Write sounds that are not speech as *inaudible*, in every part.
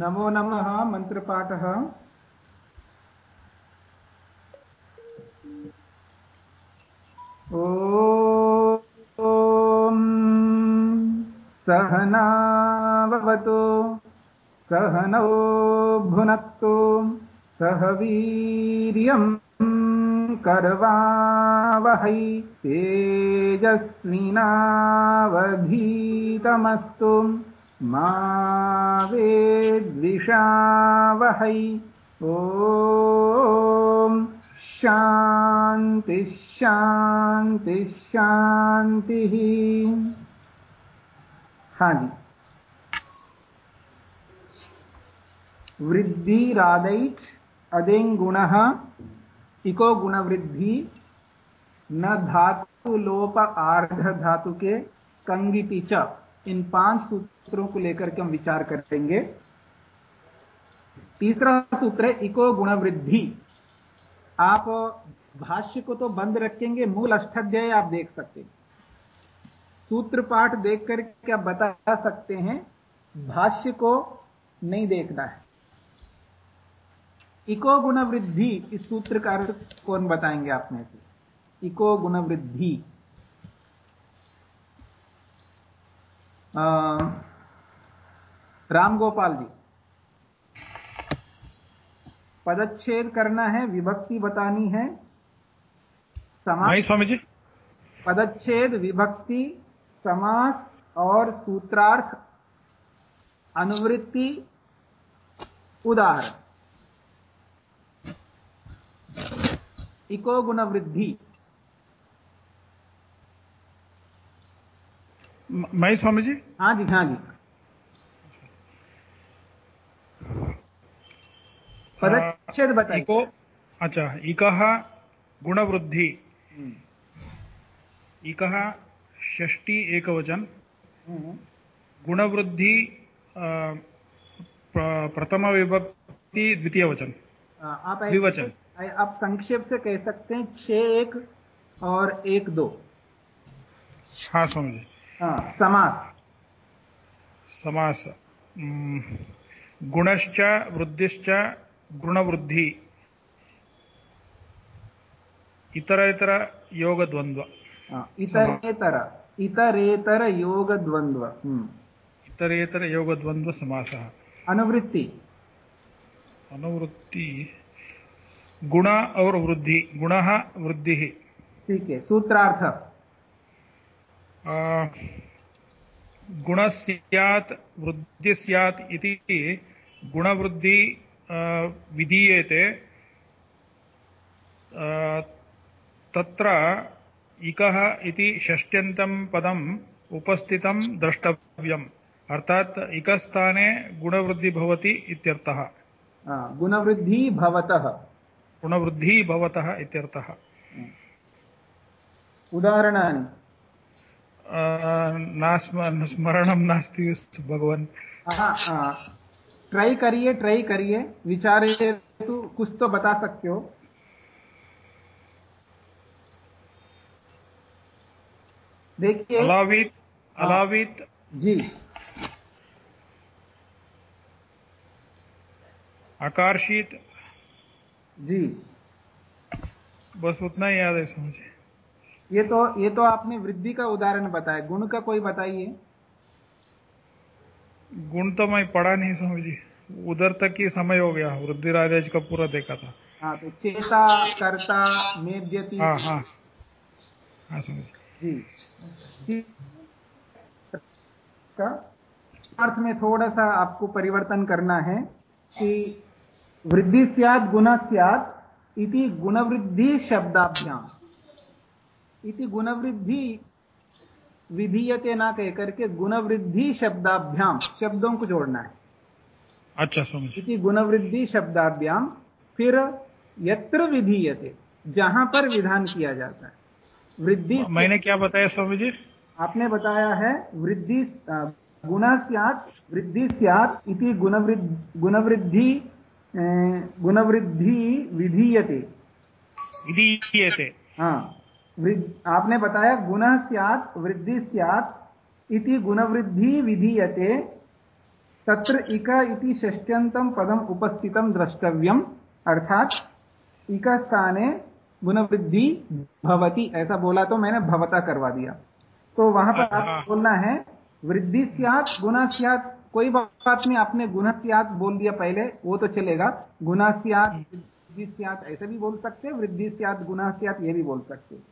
नमो नमः मन्त्रपाठः ॐ सहनावतु सहनौ भुनक्तु सह वीर्यम् करवावहै तेजस्विनावधीतमस्तु। मा वेद्विषावहै। ॐ शान्तिः शान्तिः शान्तिः हाँ जी। वृद्धिरादैट् अदेङ्गुणः इको गुणवृद्धि न धातु लोप आर्ध धातु के कंगिति च। इन पाँच सूत्रों को लेकर के हम विचार करेंगे। तीसरा सूत्र है, इको गुण वृद्धि आप भाष्य को तो बंद रखेंगे, मूल अष्टाध्याय आप देख सकते हैं। सूत्र पाठ देख करके आप बता सकते हैं, भाष्य को नहीं देखना है। इको गुण वृद्धि इस सूत्र का अर्थ कौन बताएँगे आप में से? इको गुण राम गोपाल जी। पदच्छेद करना है विभक्ति बतानी है। समास स्वामी जी पदच्छेद विभक्ति समास और सूत्रार्थ अनुवृत्ति उदाहरण। इको गुण मैं स्वामी जी हाँ जी हाँ जी। पदच्छेद बताइए। इको अच्छा इकः गुणवृद्धि। इकः षष्टि एकवचन। गुणवृद्धि प्रथम विभक्ति द्वितीय वचन आप द्विवचन। आप संक्षेप से कह सकते हैं छ एक और एक दो। हाँ समझे हाँ समास। समास। गुणश्च वृद्धिश्च गुणवृद्धि। इतरेतर योग द्वंद्व इतरेतर इतरेतर योग द्वंद्व इतरेतर योग द्वंद्व अनुवृत्ति। अनुवृत्ति। गुण और वृद्धि। गुण वृद्धि। ठीक है सूत्रार्थ। गुण सैत् वृद्धि सैत् इति गुणवृद्धि विधीयते। तत्र इकः इति षष्ट्यन्तं पदम् उपस्थितं द्रष्टव्यम्। अर्थात् इकस्थाने गुणवृद्धि भवति इत्यर्थः। गुणवृद्धि भवतः। गुणवृद्धि भवतः इत्यर्थः। उदाहरणानि। स्मरणं नास्ति भगवान्। ट्राई करिए ट्राई करिए। विचारे तो कुछ तो बता सकते हो। देखिए। अलावित अलावित। जी। आकर्षित। जी। बस उतना ही याद है समझे। ये तो ये तो आपने वृद्धि का उदाहरण बताया। गुण का कोई बताइए। गुण तो मैं पढ़ा नहीं समझी उधर तक ही समय हो गया। वृद्धि राजेश का पूरा देखा था। हाँ तो चेता कर्ता मेद्यति। हाँ हाँ। हाँ समझ। जी। का अर्थ में थोड़ा सा आपको परिवर्तन करना है कि वृद्धि सियाद गुण सियाद इति गुणवृद्धि शब्दाभ्याम। इति गुणवृद्धि विधीयते ना कह करके गुणवृद्धि शब्दाभ्याम शब्दों को जोड़ना है। अच्छा समझ। इति गुणवृद्धि शब्दाभ्याम फिर यत्र विधीयते जहाँ पर विधान किया जाता है। वृद्धि मैंने क्या बताया स्वामी जी? आपने बताया है वृद्धि गुण सियात वृद्धि सियात इति गुणवृद्धि गुणवृद्धि विधीयते। विधीयते। हाँ। आपने बताया गुण सियात वृद्धि सियात इति गुणवृद्धि विधीयते तत्र इक इति षष्ट्यन्तं पदम् उपस्थितं द्रष्टव्यम् अर्थात इक स्थाने गुणवृद्धि भवती ऐसा बोला तो मैंने भवता करवा दिया। तो वहाँ पर आप हाँ। बोलना है वृद्धि सियात गुना सियात कोई बात नहीं आपने गुना सियात बोल दिया पहले वो तो चलेगा। गुना सियात वृद्धि सियात ऐसे भी बोल सकते वृद्धि सियात गुना सियात ये भी बोल सकते हैं।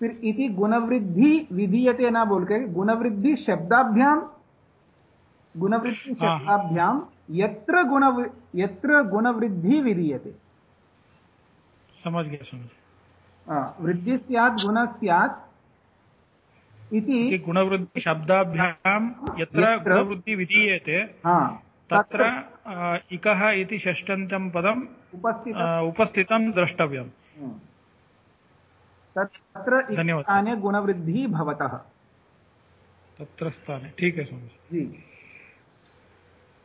फिर इति गुणवृद्धि विधीयते ना बोल के गुणवृद्धि शब्दाभ्याम गुणवृद्धि हाँ। शब्दाभ्याम यत्र गुण यत्र गुणवृद्धि विधीयते समझ गया समझ हाँ, वृद्धि स्यात् गुण स्यात् इति गुणवृद्धि शब्दाभ्याम यत्र गुणवृद्धि विधीयते हाँ तत्र इकः इति षष्ठन्तं पदम् उपस्थित उपस्थितं द्रष्टव्यम् हम्म। तत्र स्थाने गुणवृद्धि भवतः। तत्र स्थाने। ठीक है समझ जी।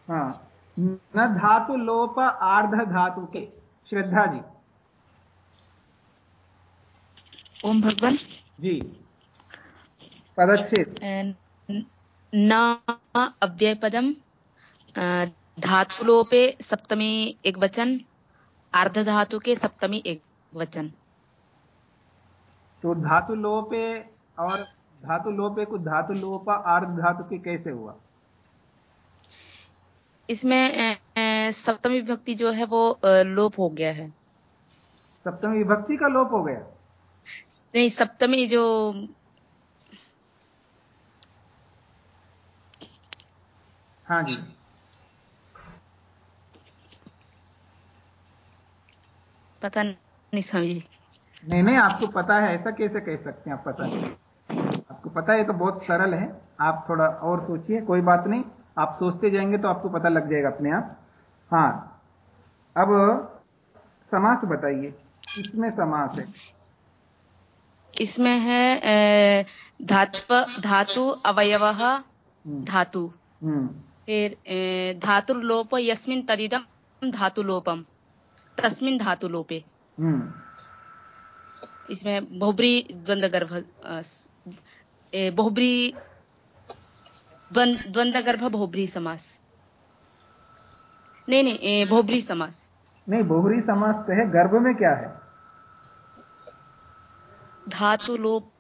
हाँ। न धातु लोप आर्ध धातु के। श्रद्धा जी। ओम भगवान। जी। पदच्छेद। न अव्यय पदम धातुलोपे सप्तमी एक वचन अर्ध धातु के सप्तमी एक वचन तो धातु लोपे और धातु लोपे को धातु लोप आर्ध धातु के कैसे हुआ? इसमें सप्तमी विभक्ति जो है वो लोप हो गया है। सप्तमी विभक्ति का लोप हो गया? नहीं सप्तमी जो हाँ जी। पता नहीं समझी। नहीं नहीं आपको पता है ऐसा कैसे कह सकते हैं आप पता नहीं। आपको पता है तो बहुत सरल है आप थोड़ा और सोचिए कोई बात नहीं आप सोचते जाएँगे तो आपको पता लग जाएगा अपने आप। हाँ अब समास बताइए इसमें समास है? इसमें है अ, धात्व धातु अवयव हम्म, धातु। हम्म, फिर धातुर्लोप यस्मिन् तदिदम धातुलोपम तस्मिन् धातुलोपे। हम्म, इसमें बहुब्री द्वंद्व गर्भ बहुब्री द्वंद- द्वंद्व गर्भ बहुब्री समास। नहीं नहीं बहुब्री समास। नहीं बहुरी समास तो है गर्भ में क्या है? धातु लोप।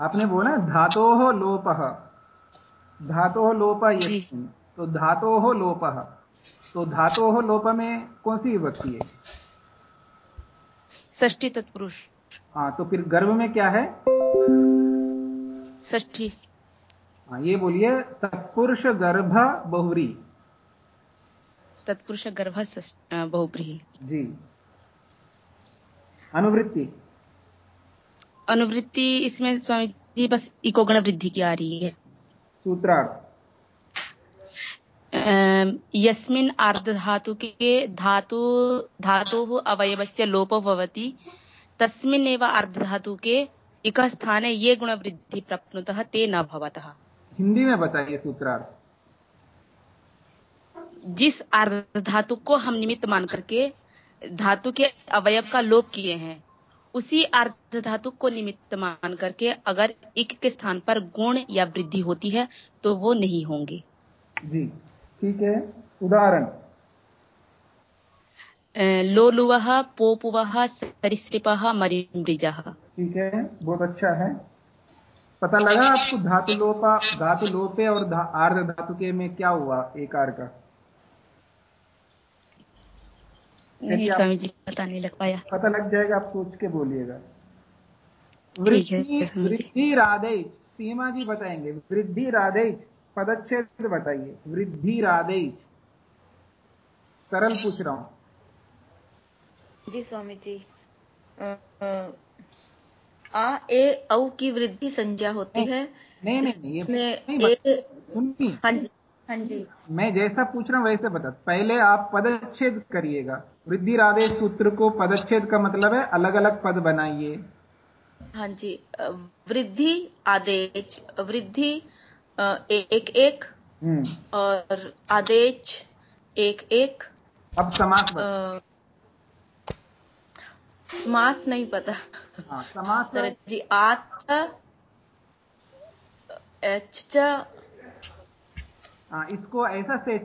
आपने बोला धातो हो लोप। धातो हो लोप। यस्मिन्। तो धातो हो लोप। तो धातो हो लोप में कौन सी विभक्ति है? षष्ठी तत्पुरुष। हाँ तो फिर गर्भ में क्या है? षष्ठी। हाँ ये बोलिए तत्पुरुष गर्भ बहुरी तत्पुरुष गर्भ बहुब्री जी। अनुवृत्ति? अनुवृत्ति इसमें स्वामी जी बस इको गण वृद्धि की आ रही है। सूत्रार्थ। यस्मिन् अर्धधातुके धातु धातोः अवयवस्य लोपो भवति। तस्मिन्नेव अर्धधातुके इक स्थाने ये गुणवृद्धि प्राप्नुतः ते न भवतः। हिंदी में बताइए सूत्रार्थ। जिस अर्धधातु को हम निमित्त मान करके धातु के अवयव का लोप किए हैं उसी अर्धधातु को निमित्त मान करके अगर इक के स्थान पर गुण या वृद्धि होती है तो वो नहीं होंगे। जी। ठीक है? उदाहरण। अ, लोलुवः पोपुवः सरिसृपः ठीक है? बहुत अच्छा है। पता लगा आपको धातु लोपा धातु लोपे और धा, आर्ध धातु के में क्या हुआ एक एकार का? नहीं स्वामी जी पता नहीं लग पाया। पता लग जाएगा आप सोच के बोलिएगा। वृद्धि। वृद्धि राधेज सीमा जी बताएँगे। वृद्धि राधेज पदच्छेद बताइए। वृद्धि राधेज सरल पूछ रहा हूँ। जी स्वामी जी आ ए औ की वृद्धि संज्ञा होती है। नहीं नहीं ये नहीं सुनिए। हाँ जी हाँ जी। मैं जैसा पूछ रहा हूँ वैसे बता। पहले आप पदच्छेद करिएगा। वृद्धि राधेज सूत्र को पदच्छेद का मतलब है अलग अलग पद बनाइए। हाँ जी वृद्धि आदेश वृद्धि एक एक हम्म। और आदेश एक एक अब समास बता। अ, मास नहीं पता। हाँ समास जी आच एच च। हाँ, इसको ऐसा से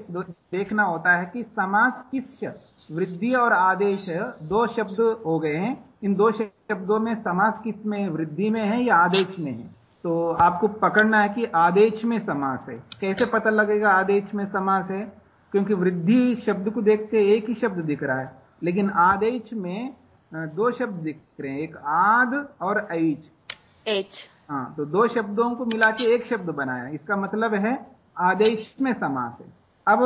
देखना होता है कि समास किस वृद्धि और आदेश दो शब्द हो गए हैं। इन दो शब्दों में समास किसमें वृद्धि में है या आदेश में है? तो आपको पकड़ना है कि आदेश में समास है। कैसे पता लगेगा आदेश में समास है? क्योंकि वृद्धि शब्द को देखते एक ही शब्द दिख रहा है। लेकिन आदेश में दो शब्द दिख रहे हैं एक आद और ऐच एच हाँ तो दो शब्दों को मिला के एक शब्द बनाया। इसका मतलब है आदेश में समास है। अब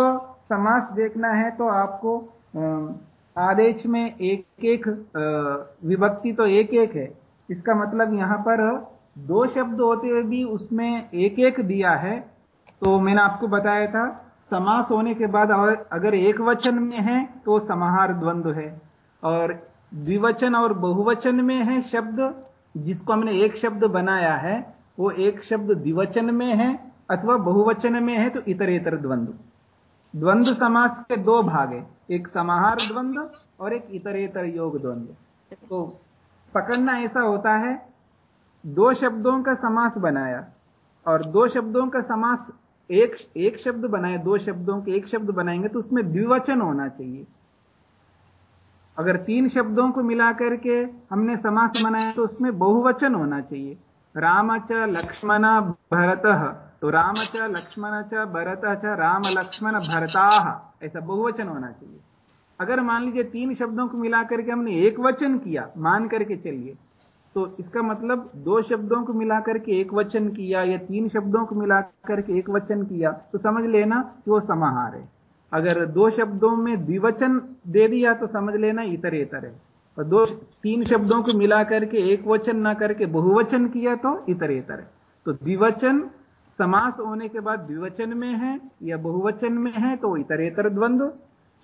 समास देखना है तो आपको आदेश में एक एक विभक्ति तो एक एक है। इसका मतलब यहाँ पर दो शब्द होते हुए भी उसमें एक एक दिया है। तो मैंने आपको बताया था समास होने के बाद अगर एक वचन में है तो समाहार द्वंद्व है। और द्विवचन और बहुवचन में है शब्द, जिसको हमने एक शब्द बनाया है, वो एक शब्द द्विवचन में है, अथवा बहुवचन में है तो इतरेतर द्वंद्व। द्वंद्व समास के दो भाग है, एक समाहार द्वंद्व और एक इतरेतर योग द्वंद्व। तो पकड़ना ऐसा होता है दो शब्दों का समास बनाया और दो शब्दों का समास एक एक शब्द बनाए, दो शब्दों के एक शब्द बनाएँगे तो उसमें द्विवचन होना चाहिए। अगर तीन शब्दों को मिलाकर के हमने समास बनाया तो उसमें बहुवचन होना चाहिए। राम च लक्ष्मण भरत तो राम च लक्ष्मण च भरत च राम लक्ष्मण भरता, ऐसा बहुवचन होना चाहिए। अगर मान लीजिए तीन शब्दों को मिलाकर के हमने एक वचन किया, मान करके चलिए। तो इसका मतलब दो शब्दों को मिलाकर के एक वचन किया या तीन शब्दों को मिलाकर के एक वचन किया तो समझ लेना कि वो समाहार है। अगर दो शब्दों में द्विवचन दे दिया तो समझ लेना इतरेतर है। और दो तीन शब्दों को मिलाकर के एक वचन ना करके बहुवचन किया तो इतरेतर है। तो द्विवचन समास होने के बाद द्विवचन में है या बहुवचन में है तो इतरेतर द्वंद्व।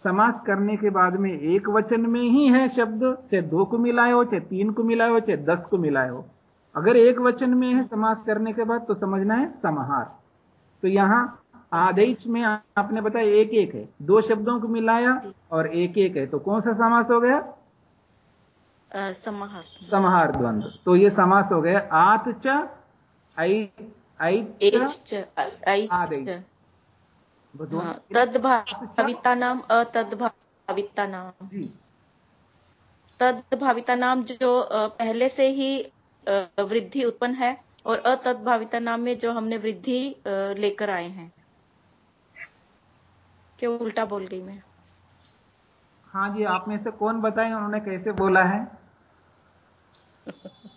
समास करने के बाद में एक वचन में ही है शब्द चाहे दो को मिलाए हो चाहे तीन को मिलाए हो चाहे दस को मिलाए हो। अगर एक वचन में है समास करने के बाद तो समझना है समाहार। तो यहाँ आदेश में आपने बताया एक एक है। दो शब्दों को मिलाया और एक एक है। तो कौन सा समास हो गया? समाहार। समाहार द्वंद्व तो ये समास हो गया आत च। आदेश। हाँ, तद्भाविता नाम अतद्भाविता नाम तद्भाविता नाम जो पहले से ही वृद्धि उत्पन्न है और अतद्भाविता नाम में जो हमने वृद्धि लेकर आए हैं। क्यों उल्टा बोल गई मैं? हाँ जी आप में से कौन बताए उन्होंने कैसे बोला है? *laughs*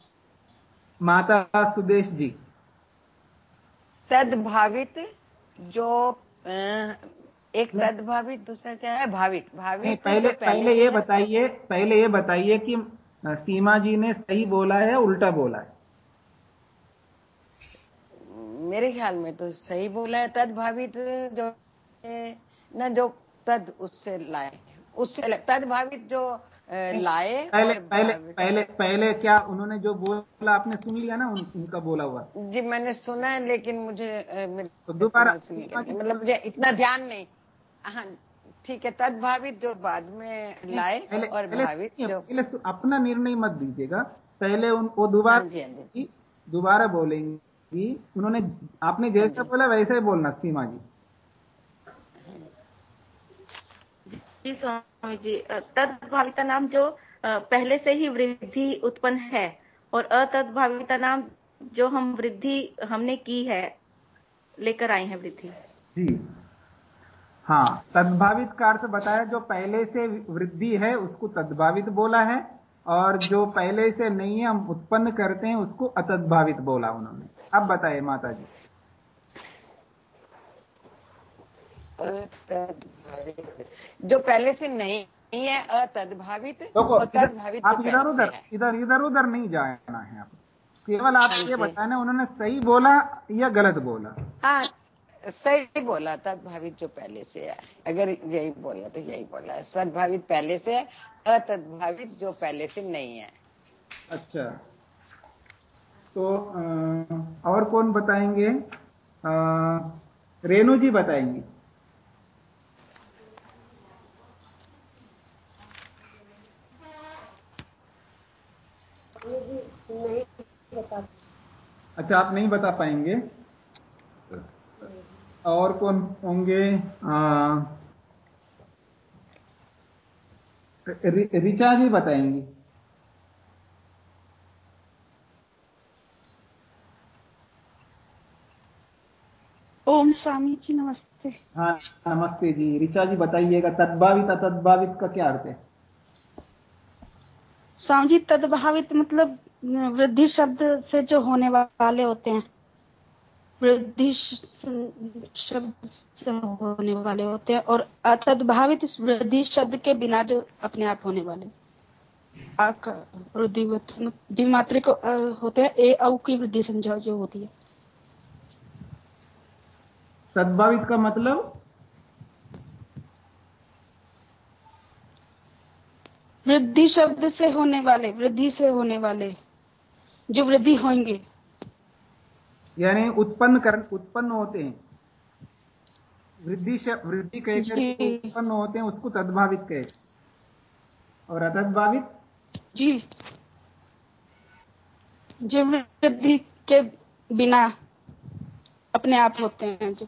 माता सुदेश जी। तद्भावित जो एक तद्भावित दूसरा क्या है? भावित भावित पहले पहले ये बताइए पहले ये बताइए कि सीमा जी ने सही बोला है उल्टा बोला है? मेरे ख्याल में तो सही बोला है तद्भावित जो न जो तद उससे लाए उससे तद्भावित जो लाए पहले पहले पहले पहले क्या उन्होंने जो बोला आपने सुन लिया ना उन, उनका बोला हुआ? जी मैंने सुना है लेकिन मुझे तो दोबारा मतलब मुझे इतना ध्यान नहीं। हाँ ठीक है तदभावित जो बाद में लाए पहले, और पहले भावित जो पहले अपना निर्णय मत दीजिएगा। पहले उन वो दोबारा हाँ दोबारा बोलेंगी। उन्होंने आपने जैसा बोला वैसे ही बोलना सीमा जी। जी स्वामी जी तत्भाविता नाम जो पहले से ही वृद्धि उत्पन्न है और अतद्भाविता नाम जो हम वृद्धि हमने की है, लेकर आए हैं वृद्धि। जी। हाँ तद्भावित का अर्थ बताया, जो पहले से वृद्धि है, उसको तद्भावित बोला है और जो पहले से नहीं हम उत्पन्न करते हैं, उसको अतद्भावित बोला उन्होंने। अब बताए माता जी जो पहले से नहीं है अतद्भावित तद्भावित आप इधर उधर इधर इधर उधर नहीं जाना है आप। केवल आप ये बताना उन्होंने सही बोला या गलत बोला? हाँ सही बोला तद्भावित जो पहले से है। अगर यही बोला तो यही बोला है। सद्भावित पहले से है अतद्भावित जो पहले से नहीं है। अच्छा। तो आ, और कौन बताएँगे? रेणु जी बताएँगे। अच्छा आप नहीं बता पाएँगे। और कौन होंगे? आ, रि- ऋचा जी बताएँगी। ओम स्वामी जी नमस्ते। हाँ नमस्ते जी। ऋचा जी बताइएगा तद्भावित अतद्भावित का क्या अर्थ है? स्वामी जी तदभावित मतलब वृद्धि शब्द से जो होने वाले होते हैं। वृद्धि शब्द से होने वाले होते हैं और अतद्भावित वृद्धि शब्द के बिना जो अपने आप होने वाले। वृद्धि द्विमात्रिक होते हैं, ए, औ की वृद्धि संज्ञा जो होती है। तद्भावित का मतलब वृद्धि शब्द से होने वाले वृद्धि से होने वाले जो वृद्धि होंगे। यानी उत्पन्न कर उत्पन्न होते हैं। वृद्धि वृद्धि कहकर उत्पन्न होते हैं उसको तद्भावित कहते हैं। और अतद्भावित? जी। जो वृद्धि के बिना अपने आप होते हैं जो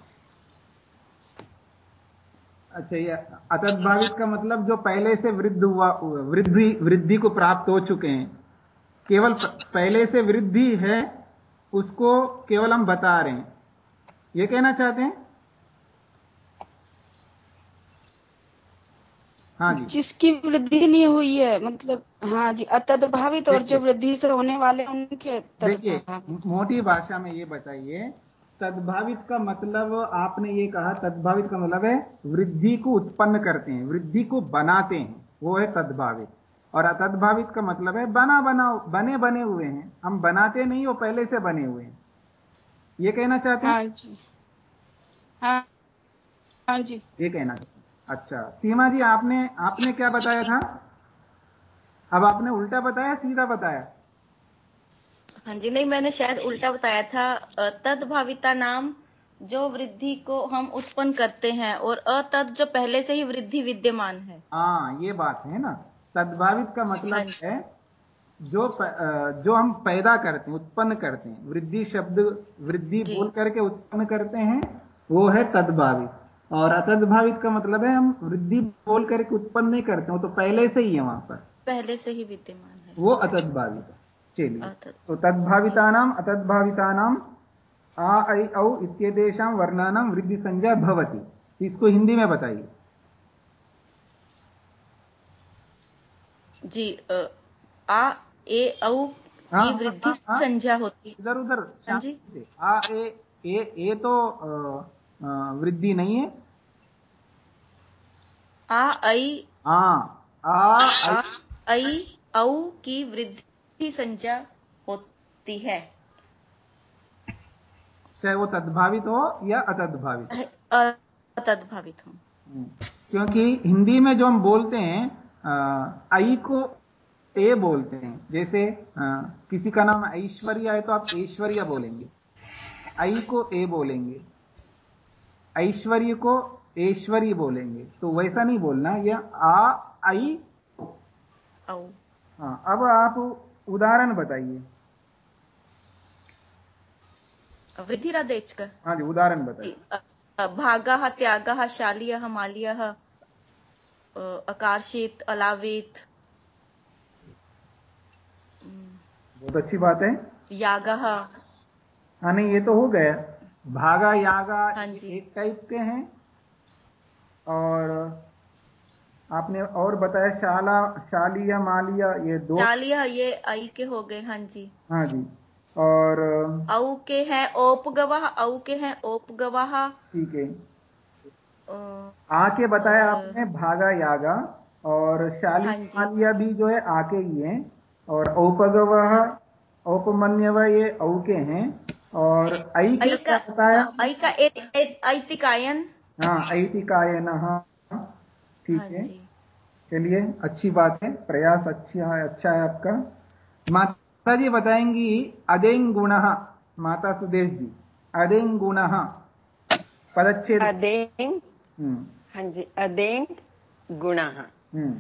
अच्छा ये अतद्भावित का मतलब जो पहले से वृद्ध हुआ वृद्धि वृद्धि को प्राप्त हो चुके हैं केवल पहले से वृद्धि है उसको केवल हम बता रहे हैं। ये कहना चाहते हैं? हाँ जी। जिसकी वृद्धि नहीं हुई है मतलब हाँ जी अतद्भावित और जो वृद्धि से होने वाले उनके देखिए मोटी भाषा में ये बताइए तद्भावित का मतलब आपने ये कहा तद्भावित का मतलब है वृद्धि को उत्पन्न करते हैं वृद्धि को बनाते हैं वो है तद्भावित। और अतद्भावित का मतलब है बना बना बने बने हुए हैं। हम बनाते नहीं वो पहले से बने हुए हैं। ये कहना चाहते हैं? हाँ हाँ। हाँ जी। ये कहना चाहते हैं। अच्छा सीमा जी आपने आपने क्या बताया था? अब आपने उल्टा बताया सीधा बताया? हाँ जी नहीं मैंने शायद उल्टा बताया था। तद्भाविता नाम जो वृद्धि को हम उत्पन्न करते हैं और अतद जो पहले से ही वृद्धि विद्यमान है। हाँ ये बात है ना। तद्भावित का हाँ मतलब है जो प, जो हम पैदा करते हैं उत्पन्न करते हैं वृद्धि शब्द वृद्धि बोल करके उत्पन्न करते हैं वो है तद्भावित। और अतद्भावित का मतलब है हम वृद्धि बोल करके उत्पन्न नहीं करते वो तो पहले से ही है वहाँ पर। पहले से ही विद्यमान है। वो अतद्भावित है। चलिए तो तद्भावितानाम अतद्भावितानाम आ ऐ औ इत्येतेषां वर्णानां वृद्धि संज्ञा भवति। इसको हिंदी में बताइए। जी आ ए औ हाँ, की हाँ, वृद्धि हाँ, हाँ। संज्ञा होती। है इधर उधर हाँ जी। आ ए ए ए तो वृद्धि नहीं है। आ ऐ। हाँ आ आ ऐ औ की वृद्धि संज्ञा होती है। चाहे वो तद्भावित हो या अतद्भावित अतद्भावित हो। हम्म। क्योंकि हिंदी में जो हम बोलते हैं आई को ए बोलते हैं। जैसे अ, किसी का नाम ऐश्वर्या है तो आप ऐश्वर्या बोलेंगे। आई को ए बोलेंगे। ऐश्वर्य को ऐश्वर्य बोलेंगे। तो वैसा नहीं बोलना यह आ आई। हाँ अब आप उदाहरण बताइए। वृद्धिरादेश का हाँ जी उदाहरण बताइए। भागा त्यागः शालीयः माल्यः अकार्षित अलावित। बहुत अच्छी बात है। यागा। हाँ नहीं ये तो हो गया। भागा यागा हाँ जी। एक टाइप के हैं और आपने और बताया शाला शालिया मालिया ये दो। शालीय ये आई के हो गए हाँ जी। हाँ जी। और औ के हैं ओपगवाह औ के हैं ओपगवाह ठीक है। आके बताया आपने भागा यागा और शाली हाँ मालिया भी जो है आके ही है। और औपगवह औपमन्यव ये औ के हैं। और आई के बताया? हाँ, आई का ऐत- ऐत- ऐतिकायन। हाँ ऐतिकाय हाँ। ठीक हाँ है। चलिए अच्छी बात है प्रयास अच्छा है अच्छा है आपका। माता जी बताएँगी अदेंग गुण माता सुदेश जी अदेंग गुण पदच्छेद। अदेंग हम्म, हाँ जी अदेंग गुणः हम्म,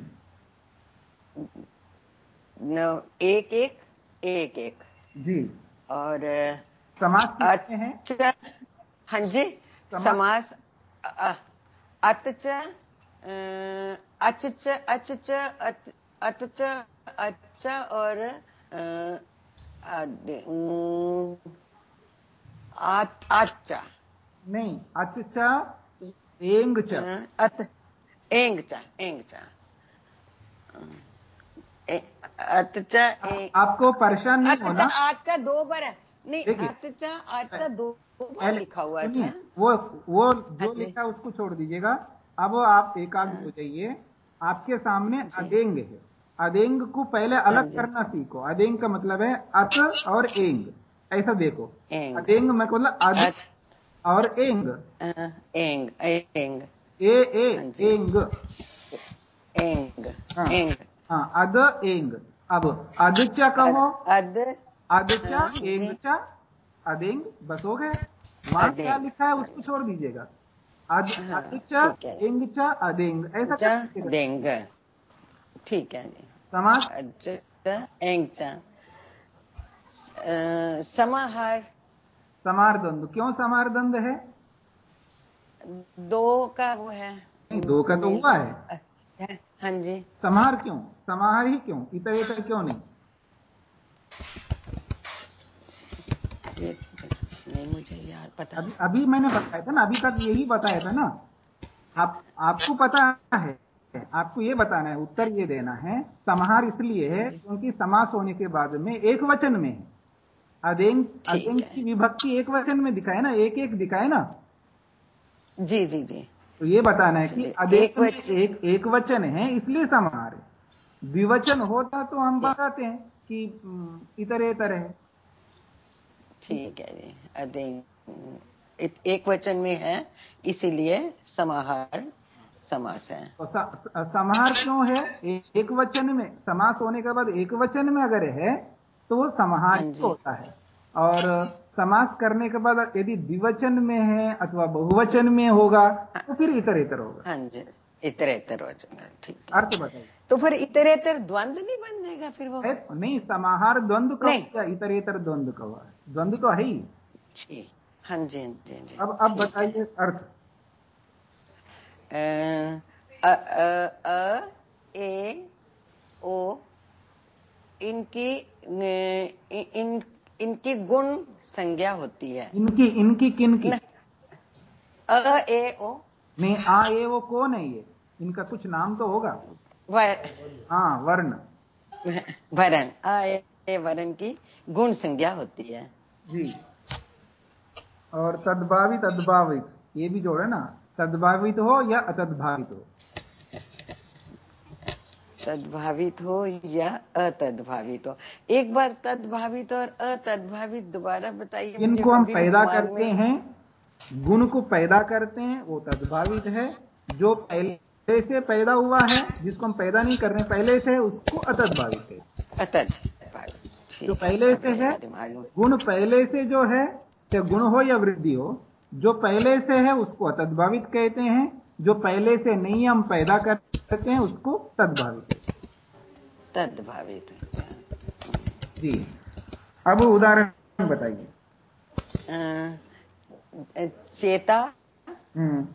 एक एक एक एक। जी। और समाज किसके हैं? अच्छा हाँ जी समास अ- अतच अचच अचच अत- अतच अच और आचा नहीं अच च एंग च। अत एंग चा एंग चा। अतच आपको परेशान नहीं होना? आचा दो बार है। नहीं। अच्छा अच्छा दो बार लिखा हुआ था वो वो जो। लिखा उसको छोड़ दीजिएगा। अब आप एकाग्र हो जाइए। आपके सामने अदेंग है। अदेंग को पहले हाँ अलग करना सीखो। अदेंग का मतलब है अत और एंग। ऐसा देखो। एंग। अदेंग में मतलब अद और एंग। एंग एंग। ए ए हाँ एंग। एंग हाँ। एंग। हाँ अद एंग। अब अद अदचा कहो? अद। अदचा हाँ, जी। एंगचा अदेंग। बस हो गए। वहाँ क्या लिखा है उसको छोड़ दीजिएगा। अद हाँ, अदेंग। ऐसा। देंग। ठीक है जी। समास? एंग चा समाहार। समारदंद क्यों समारदंद है? दो का वो है। दो का तो हुआ है। हाँ जी। समाहार क्यों? समाहार ही क्यों? इतर इतर क्यों नहीं? नहीं मुझे याद पता अभी अभी मैंने बताया था ना अभी तक यही बताया था ना। आप आपको पता है आपको ये बताना है उत्तर ये देना है समाहार इसलिए है क्योंकि समास होने के बाद में एक वचन में है। अदेंग अदेंग की विभक्ति एक वचन में दिखाए ना एक एक दिखाए ना। जी जी जी। तो ये बताना है कि अदेंग एक एक एक वचन है इसलिए समाहार है। द्विवचन होता तो हम बताते हैं कि हम्म, इतरेतर है। ठीक है जी। इत- एक वचन में है इसीलिए समाहार समास है। तो स- स- समाहार क्यों है? ए- एक वचन में समास होने के बाद एक वचन में अगर है तो वो समाहार हाँ ही। होता है? और समास करने के बाद यदि द्विवचन में है अथवा बहुवचन में होगा तो फिर इतर इतर होगा। हाँ जी। इतरेतर वचन है, ठीक अर्थ बताइए। तो फिर इतरेतर द्वंद नहीं बन जाएगा फिर वो? नहीं समाहार का नहीं। या इतरेतर का हुआ तो है ही। जी हाँ जी हाँ जी हाँ जी। अब अब बताइए अर्थ। अ अ ए ओ इनकी इन इनकी गुण संज्ञा होती है। इनकी इनकी किन की? अ ए ओ। नहीं आ ये वो कौन है ये? इनका कुछ नाम तो होगा। वर हाँ वर्ण। वरण ए ए वरण की गुण संज्ञा होती है। जी। और तद्भावित अद्भावित ये भी जोड़े ना? तद्भावित हो या अतद्भावित हो? तद्भावित हो या अतद्भावित हो। एक बार तद्भावित और अतद्भावित दोबारा बताइए। इनको हम पैदा करते हैं गुण को पैदा करते हैं वो तद्भावित है। जो पहले से पैदा हुआ है जिसको हम पैदा नहीं कर रहे पहले से है उसको अतद्भावित है। ठीक जो पहले से है गुण पहले से जो है चाहे गुण हो या वृद्धि हो जो पहले से है उसको अतद्भावित कहते हैं। जो पहले से नहीं हम पैदा करते हैं उसको तद्भावित तद्भावित जी। अब उदाहरण बताइए। चेता हम्म।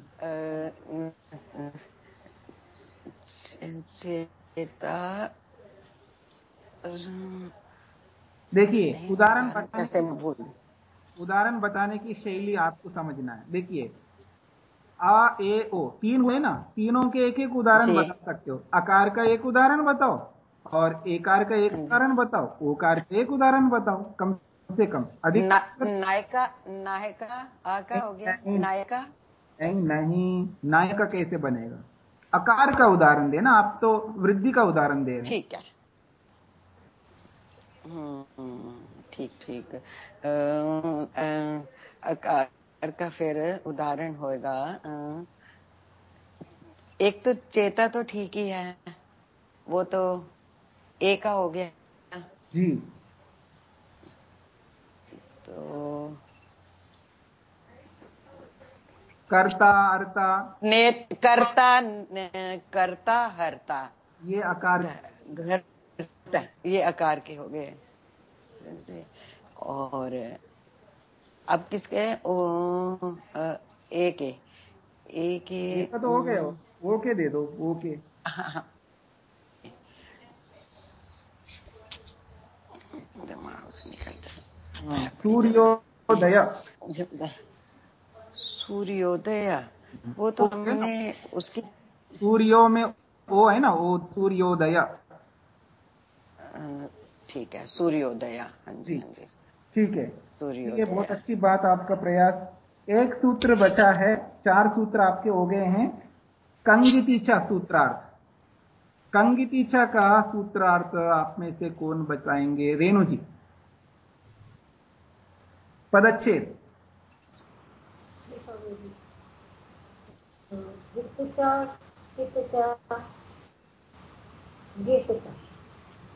चेता देखिए उदाहरण बताने कैसे भूल उदाहरण बताने की शैली आपको समझना है। देखिए आ ए ओ तीन हुए ना? तीनों के एक एक उदाहरण बता सकते हो। आकार का एक उदाहरण बताओ और एकार का एक उदाहरण बताओ। ओकार का एक उदाहरण बताओ। कम से कम। अधिक ना, नायका नायका आ का हो गया। नायका? नहीं नहीं नाय का कैसे बनेगा? आकार का उदाहरण देना आप तो वृद्धि का उदाहरण दे रहे ठीक है। हम्म, ठीक ठीक। आकार का फिर उदाहरण होगा एक तो चेता तो ठीक ही है वो तो ए का हो गया। जी। तो कर्ता अर्ता ने करता न- करता हरता। ये आकार घर ये आकार के हो गए। और अब किसके ओ, एक है एक है एक तो हो गया ओके दे दो ओके हाँ, हाँ। दिमाग से निकल जाए हाँ, सूर्योदय। सूर्योदय। वो तो हमने उसकी सूर्यो में वो है ना वो सूर्योदय। ठीक है सूर्योदय। हाँ जी। हाँ जी। ठीक है। ये बहुत अच्छी बात आपका प्रयास। एक सूत्र बचा है चार सूत्र आपके हो गए हैं। कंगितीचा सूत्रार्थ। कंगितीचा का सूत्रार्थ? आप में से कौन बताएँगे रेणु जी। पदच्छेद।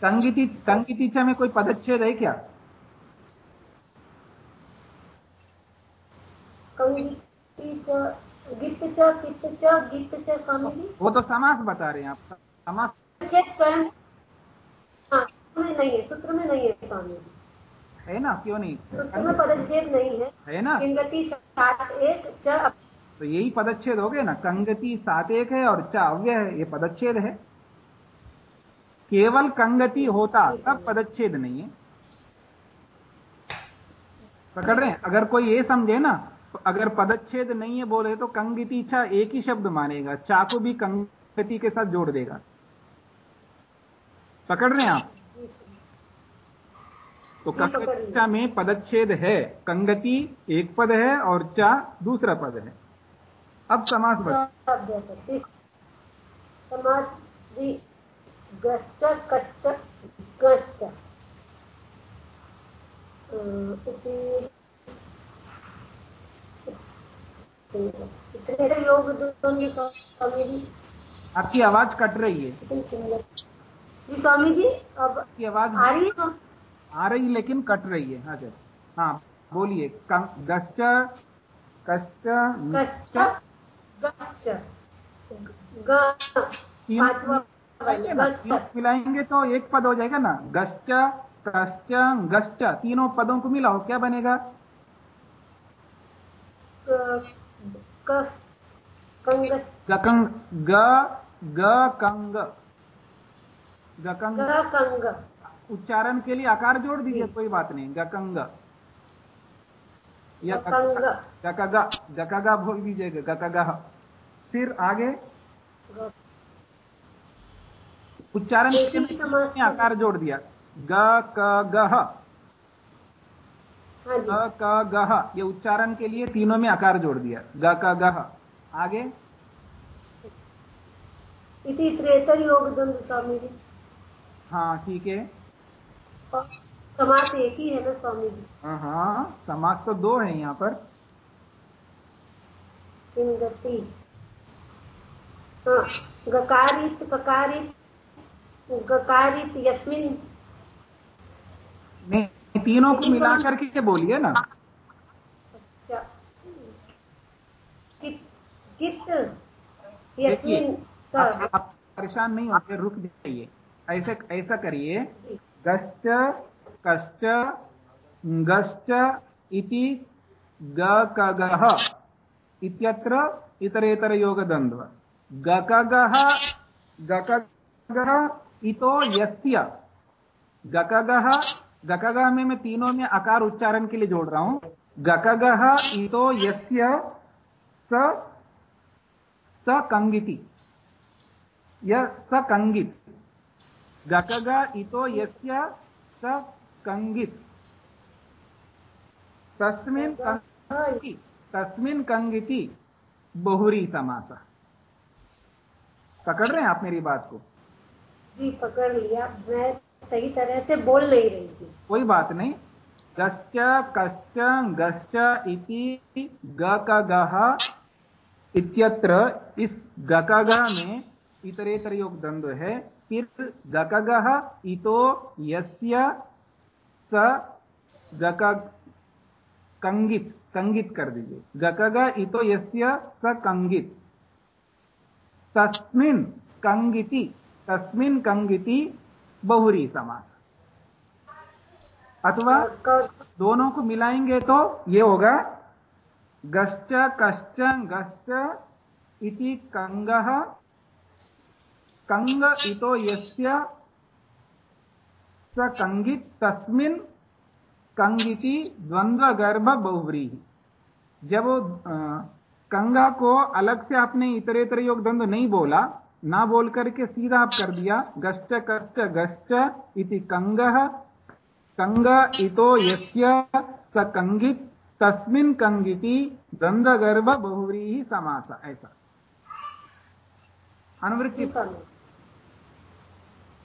कंगिती, कंगितीचा में कोई पदच्छेद है क्या? वो तो समास बता रहे हैं आप। समास स्वयं हाँ नहीं है, सूत्र में नहीं है स्वामी। है ना? क्यों नहीं? में पदच्छेद नहीं है। है ना? किंगति सात एक च तो यही पदच्छेद हो गए ना? कंगति सात एक है और चा अव्यय है ये पदच्छेद है। केवल कंगति होता तब पदच्छेद नहीं है। पकड़ रहे हैं? अगर कोई ये समझे ना तो अगर पदच्छेद नहीं है बोले तो कंगति चा एक ही शब्द मानेगा चा को भी कंगति के साथ जोड़ देगा। पकड़ रहे हैं आप? तो जी, पकड़ कंगति लिया। चा में पदच्छेद है। कंगति एक पद है और चा दूसरा पद है। अब समास जी आपकी आवाज़ कट रही है। स्वामी जी अब आवाज़ आ रही है? आ रही लेकिन कट रही है। हाँ जी हाँ बोलिए। कं- गश्च कश्च कश्च निश्च गश्च ग तीन पांचवा मिलाएँगे तो एक पद हो जाएगा ना? गश्च कश्च गश्च तीनों पदों को मिलाओ क्या बनेगा? गकंग ग ग कंग। गकंग उच्चारण के लिए आकार जोड़ दीजिए कोई बात नहीं। गकंग। या गकंग। बोल दीजिएगा गकगा। फिर आगे। उच्चारण के लिए आकार जोड़ दिया। ग क गह हाँ ग क गह ये उच्चारण के लिए तीनों में आकार जोड़ दिया। ग क गह आगे। इति त्रेतर योग द्वंद्व स्वामी जी हाँ ठीक है। समास एक ही है ना स्वामी जी? हाँ हाँ समास तो दो है यहाँ पर। किंगति हाँ गकारित ककारित गकारित यस्मिन। नहीं तीनों को मिला करके बोलिए ना। अच्छा। कित कित यस्मिन आप, आप परेशान नहीं होते रुक जाइए। ऐसे ऐसा करिए गश्च, कश्च, गश्च इति ग कगः इत्यत्र इतरेतर योग द्वंद्व गकगः गकगः इतो यस्य। गकगः गकगः में मैं तीनों में आकार उच्चारण के लिए जोड़ रहा हूँ। गकगः इतो यस्य स स कंगिति यह स कंगित गकगा इतो यस्य स कंगित तस्मिन् तस्मिन् कंगिति बहुरी समास। पकड़ रहे हैं आप मेरी बात को? जी पकड़ लिया। मैं सही तरह से बोल नहीं रही थी। कोई बात नहीं। गश्च कश्च गश्च इति गकगः इत्यत्र इस गकगः में इतरेतर योग द्वंद्व है। फिर गकगः इतो यस्य स गक कंगित कंगित कर दीजिए। गकग इतो यस्य स कंगित। तस्मिन कंगिति तस्मिन कंगिति बहुरी समास। अथवा दोनों को मिलाएँगे तो ये होगा, गश्च, कश्च, गश्च इति कङ्गः कङ्ग इतो यस्य स कङ्गित् तस्मिन् कंगिति द्वंद्व बहुव्रीहि। जब वो कंगा को अलग से आपने इतरेतर योग द्वंद्व नहीं बोला, ना बोल करके सीधा आप कर दिया, गश्च कश्च गश्च इति कंग कंग इतो यस्य स कंगित तस्मिन कंगिति द्वंद्व गर्भ बहुव्रीहि समास, ऐसा। अनुवृत्ति।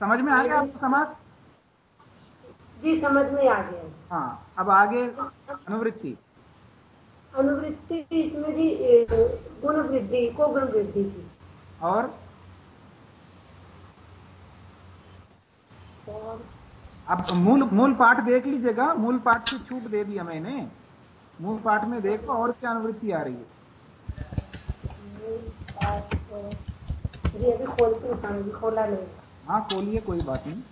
समझ में आ गया आपको समास जी समझ में आ गया। हाँ अब आगे अनुवृत्ति। अनुवृत्ति इसमें भी गुण वृद्धि को गुण वृद्धि की। और? अब मूल मूल पाठ देख लीजिएगा मूल पाठ की छूट दे दिया मैंने। मूल पाठ में देखो और क्या अनुवृत्ति आ रही है। जी अभी खोलती खोला नहीं। हाँ खोलिए कोई बात नहीं।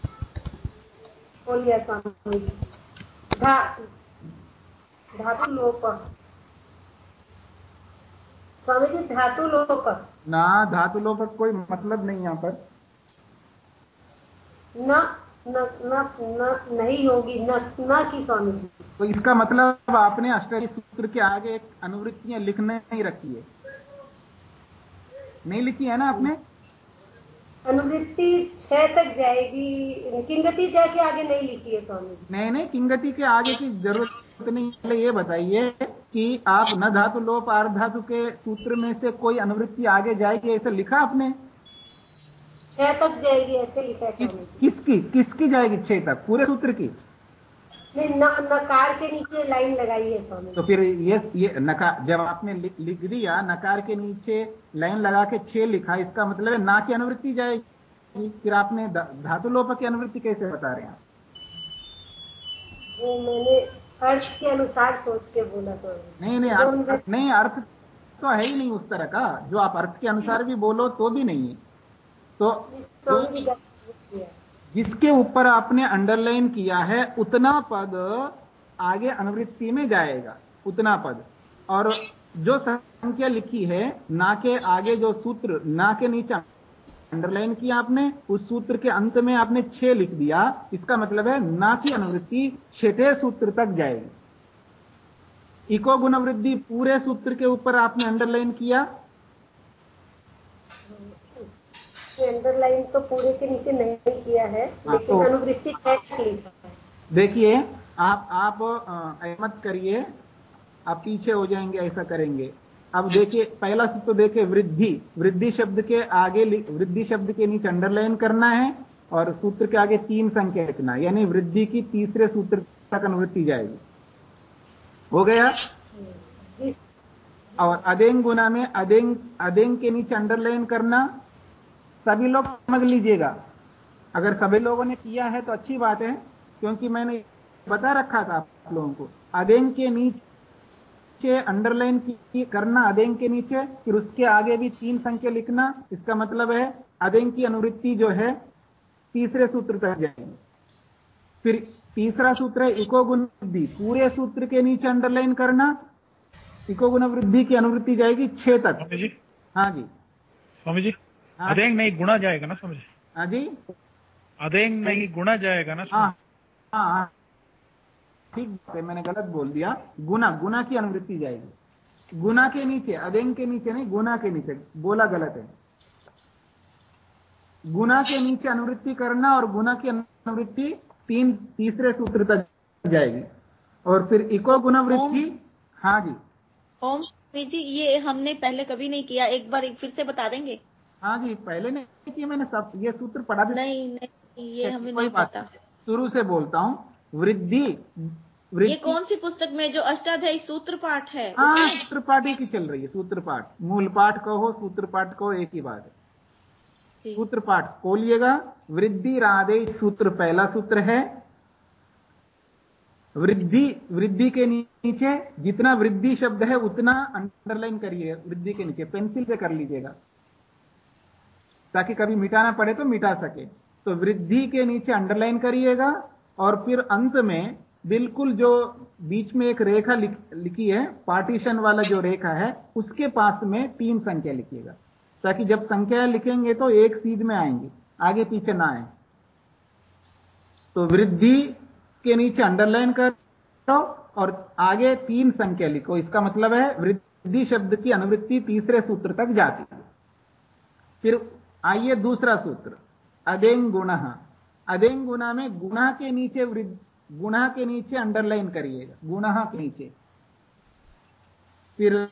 खोलिए स्वामी। जी धा धातु लोक। स्वामी जी धातु लोप ना धातु लोप कोई मतलब नहीं यहाँ पर। न न न न नहीं होगी न न की स्वामी जी। तो इसका मतलब आपने अष्टरी सूत्र के आगे एक अनुवृत्तियाँ लिखने नहीं रखी है। नहीं लिखी है ना आपने? अनुवृत्ति छह तक जाएगी। किंगति जाके आगे नहीं लिखी है स्वामी नहीं नहीं किंगति के आगे की ज़रूरत नहीं पहले ये बताइए कि आप न धातु लोप आर धातु के सूत्र में से कोई अनुवृत्ति आगे जाएगी ऐसे लिखा आपने? छह तक जाएगी ऐसे लिखा है किस, किसकी किसकी जाएगी छह तक? पूरे सूत्र की? नकार के नीचे लाइन लगाई है स्वामी। तो फिर ये ये नकार जब आपने लिख, लिख दिया नकार के नीचे लाइन लगा के छह लिखा इसका मतलब है ना की अनुवृत्ति जाएगी। फिर आपने धातु लोप की अनुवृत्ति कैसे बता रहे हैं वो मैंने अर्थ के अनुसार सोच के बोला तो नहीं नहीं अर्थ नहीं अर्थ तो है ही नहीं उस तरह का। जो आप अर्थ के अनुसार भी बोलो तो भी नहीं है। तो, तो जिसके ऊपर आपने अंडरलाइन किया है, उतना पद आगे अनुवृत्ति में जाएगा, उतना पद। और जो संख्या लिखी है, ना के आगे जो सूत्र, ना के नीचे अंडरलाइन किया आपने, उस सूत्र के अंत में आपने छह लिख दिया। इसका मतलब है ना की अनुवृत्ति छठे सूत्र तक जाएगी। इको गुण वृद्धि पूरे सूत्र के ऊपर आपने अंडरलाइन किया। अंडरलाइन तो पूरे के नीचे नहीं किया है हाँ, लेकिन तो, अनुवृत्ति देखिए आप आप अहमत करिए आप पीछे हो जाएँगे ऐसा करेंगे। अब देखिए पहला सूत्र देखिए वृद्धि। वृद्धि शब्द के आगे वृद्धि शब्द के नीचे अंडरलाइन करना है और सूत्र के आगे तीन संख्या लिखना यानी वृद्धि की तीसरे सूत्र तक अनुवृत्ति जाएगी। हो गया? और अदेंग गुना में अदेंग अदेंग के नीचे अंडरलाइन करना सभी लोग समझ लीजिएगा। अगर सभी लोगों ने किया है तो अच्छी बात है क्योंकि मैंने बता रखा था आप लोगों को अदेंग के नीचे अंडरलाइन की करना अदेंग के नीचे फिर उसके आगे भी तीन संख्या लिखना इसका मतलब है अदेंग की अनुवृत्ति जो है तीसरे सूत्र तक जाएँगे। फिर तीसरा सूत्र है इको गुण वृद्धि पूरे सूत्र के नीचे अंडरलाइन करना इको गुण वृद्धि की अनुवृत्ति जाएगी छह तक। हाँ जी। स्वामी जी। हाँ। अदेंग नहीं गुणा जाएगा ना समझ? हाँ जी। अदेंग नहीं। गुणा जाएगा ना हाँ हाँ हाँ। ठीक है मैंने गलत बोल दिया। गुना गुना की अनुवृत्ति जाएगी। गुना के नीचे अदेंग के नीचे नहीं गुना के नीचे। बोला गलत है। गुना के नीचे अनुवृत्ति करना और गुना की अनुवृत्ति तीन तीसरे सूत्र तक जाएगी। और फिर इको गुणवृत्ति हाँ जी। ओम जी ये हमने पहले कभी नहीं किया। एक बार एक फिर से बता देंगे? हाँ जी पहले नहीं किया मैंने सब ये सूत्र पढ़ा दिया नहीं नहीं ये हमें नहीं पता। शुरू से बोलता हूँ। वृद्धि ये कौन सी पुस्तक में जो अष्टाध्यायी सूत्र पाठ है हाँ सूत्र पाठ ही की चल रही है सूत्र पाठ। मूल पाठ कहो सूत्र पाठ कहो एक ही बात है। सूत्र पाठ खोलिएगा। वृद्धि राधे सूत्र पहला सूत्र है। वृद्धि वृद्धि के नीचे जितना वृद्धि शब्द है उतना अंडरलाइन करिए। वृद्धि के नीचे पेंसिल से कर लीजिएगा। ताकि कभी मिटाना पड़े तो मिटा सके। तो वृद्धि के नीचे अंडरलाइन करिएगा और फिर अंत में बिल्कुल जो बीच में एक रेखा लिख, लिखी है पार्टीशन वाला जो रेखा है उसके पास में तीन संख्या लिखिएगा। ताकि जब संख्या लिखेंगे तो एक सीध में आएँगे आगे पीछे ना आए। तो वृद्धि के नीचे अंडरलाइन करो और आगे तीन संख्या लिखो। इसका मतलब है वृद्धि शब्द की अनुवृत्ति तीसरे सूत्र तक जाती है। फिर आइए दूसरा सूत्र। अदेंग गुण अदेंग गुणा में गुणा के नीचे गुणा के नीचे अंडरलाइन करिएगा। गुणा के नीचे। फिर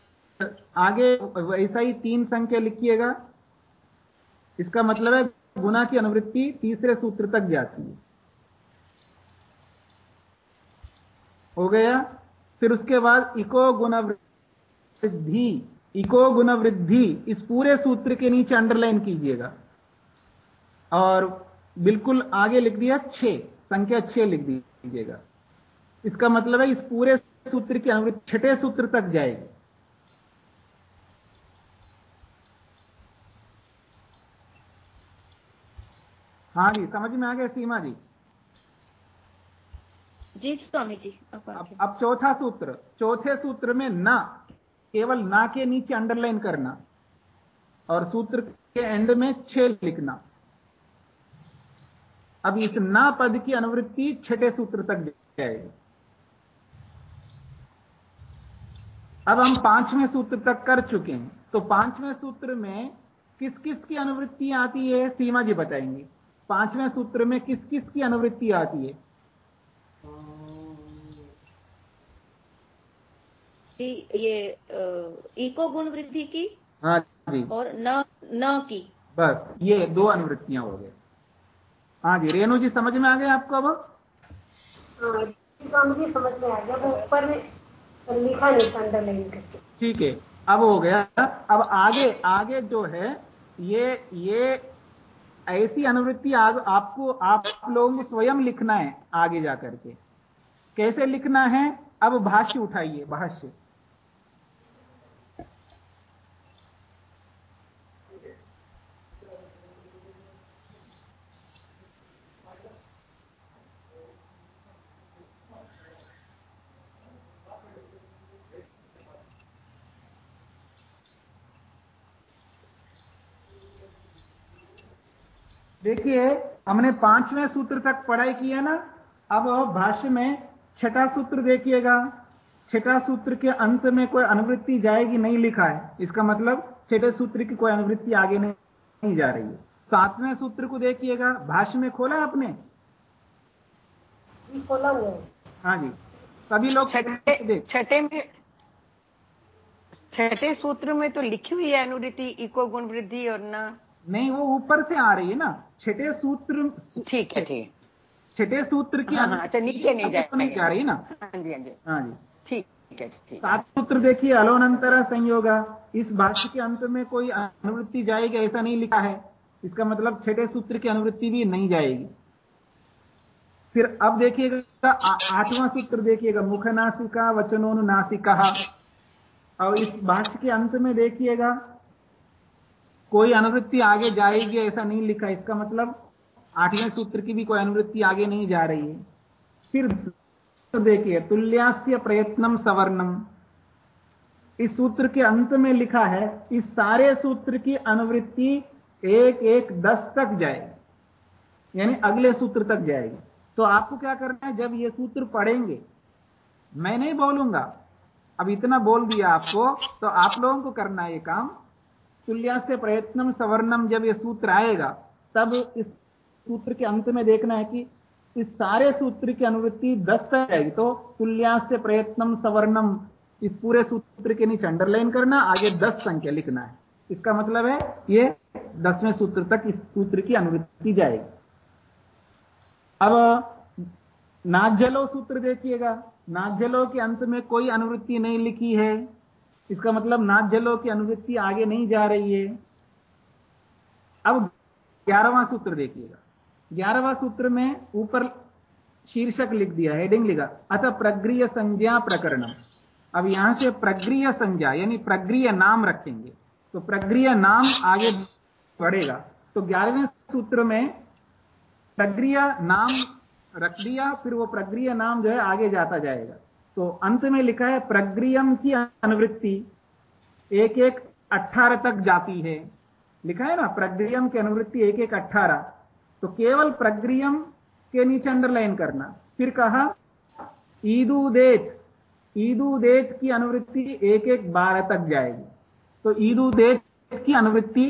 आगे वैसा ही तीन संख्या लिखिएगा। इसका मतलब है गुना की अनुवृत्ति तीसरे सूत्र तक जाती है। हो गया? फिर उसके बाद इको गुण वृद्धि इको गुण वृद्धि इस पूरे सूत्र के नीचे अंडरलाइन कीजिएगा। और बिल्कुल आगे लिख दिया छह संख्या छह लिख दीजिएगा। इसका मतलब है इस पूरे सूत्र की अनुवृत्ति छठे सूत्र तक जाएगी। हाँ जी समझ में आ गया सीमा जी? जी स्वामी जी अब, अब चौथा सूत्र चौथे सूत्र में ना केवल ना के नीचे अंडरलाइन करना और सूत्र के एंड में छह लिखना। अब इस ना पद की अनुवृत्ति छठे सूत्र तक जाएगी। अब हम पाँचवें सूत्र तक कर चुके हैं। तो पाँचवें सूत्र में किस किस की अनुवृत्ति आती है, सीमा जी बताएँगे। पाँचवें सूत्र में किस किस की अनुवृत्ति आती है? ये इको गुण वृद्धि की हाँ जी। और न न की। बस ये दो अनुवृत्तियाँ हो गए हाँ जी रेणु जी समझ में आ गए आपको अब? हाँ मुझे समझ में आ गया। वो ऊपर लिखा नहीं अंडरलाइन करके। ठीक है अब हो गया। अब आगे आगे जो है ये ये ऐसी अनुवृत्ति आपको आप लोगों को स्वयं लिखना है आगे जाकर के। कैसे लिखना है? अब भाष्य उठाइए भाष्य। देखिए हमने पाँचवें सूत्र तक पढ़ाई किया ना? अब भाष्य में छठा सूत्र देखिएगा। छठा सूत्र के अंत में कोई अनुवृत्ति जाएगी नहीं लिखा है। इसका मतलब छठे सूत्र की कोई अनुवृत्ति आगे नहीं, नहीं जा रही है। सातवें सूत्र को देखिएगा। भाष्य में खोला आपने? खोला हुआ है। हाँ जी। सभी लोग छठे में छठे सूत्र में तो लिखी हुई है अनुवृत्ति इको गुण वृद्धि और ना नहीं वो ऊपर से आ रही है ना। छठे सूत्र ठीक है ठीक। छठे सूत्र की हाँ, हाँ, अच्छा नीचे नहीं जा नहीं जा रही ना। हाँ जी हाँ जी। हाँ जी। ठीक है ठीक। सात सूत्र देखिए अलोनंतर संयोगा। इस भाष्य के अंत में कोई अनुवृत्ति जाएगी ऐसा नहीं लिखा है। इसका मतलब छठे सूत्र की अनुवृत्ति भी नहीं जाएगी। फिर अब देखिएगा आठवां सूत्र देखिएगा। मुख नासिका वचनोनुनासिका। और इस भाष्य के अंत में देखिएगा कोई अनुवृत्ति आगे जाएगी ऐसा नहीं लिखा। इसका मतलब आठवें सूत्र की भी कोई अनुवृत्ति आगे नहीं जा रही है। फिर तो देखिए, तुल्यास्य प्रयत्नम सवर्णम। इस सूत्र के अंत में लिखा है, इस सारे सूत्र की अनुवृत्ति एक एक दस तक जाएगी। यानी अगले सूत्र तक जाएगी। तो आपको क्या करना है, जब ये सूत्र पढ़ेंगे, मैं नहीं बोलूँगा, अब इतना बोल दिया आपको तो आप लोगों को करना है ये काम। से प्रयत्नम सवर्णम जब यह सूत्र आएगा, तब इस सूत्र के अंत में देखना है कि इस सारे सूत्र की अनुवृत्ति दस तक आएगी तो तुल्या से प्रयत्नम सवर्णम इस पूरे सूत्र के नीचे अंडरलाइन करना, आगे दस संख्या लिखना है। इसका मतलब है, ये दसवें सूत्र तक इस सूत्र की अनुवृत्ति जाएगी। अब नाजलो सूत्र देखिएगा। नाजलो के अंत में कोई अनुवृत्ति नहीं लिखी है। इसका मतलब नाथ जलों की अनुवृत्ति आगे नहीं जा रही है। अब ग्यारहवां सूत्र देखिएगा। ग्यारहवा सूत्र में ऊपर शीर्षक लिख दिया हेडिंग लिखा अतः प्रग्रिय संज्ञा प्रकरणम। अब यहाँ से प्रग्रिय संज्ञा, यानी प्रग्रिय नाम रखेंगे। तो प्रग्रिय नाम आगे बढ़ेगा। तो ग्यारहवें सूत्र में प्रग्रिय नाम रख दिया, फिर वो प्रग्रिय नाम जो है आगे जाता जाएगा। तो अंत में लिखा है, प्रग्रियम की अनुवृत्ति एक एक अठारह तक जाती है। लिखा है ना, प्रग्रियम की अनुवृत्ति एक एक अठारह तो केवल प्रग्रियम के नीचे अंडरलाइन करना। फिर कहा, ईदुदेत ईदुदेत की अनुवृत्ति एक एक बारह तक जाएगी। तो ईदुदेत की अनुवृत्ति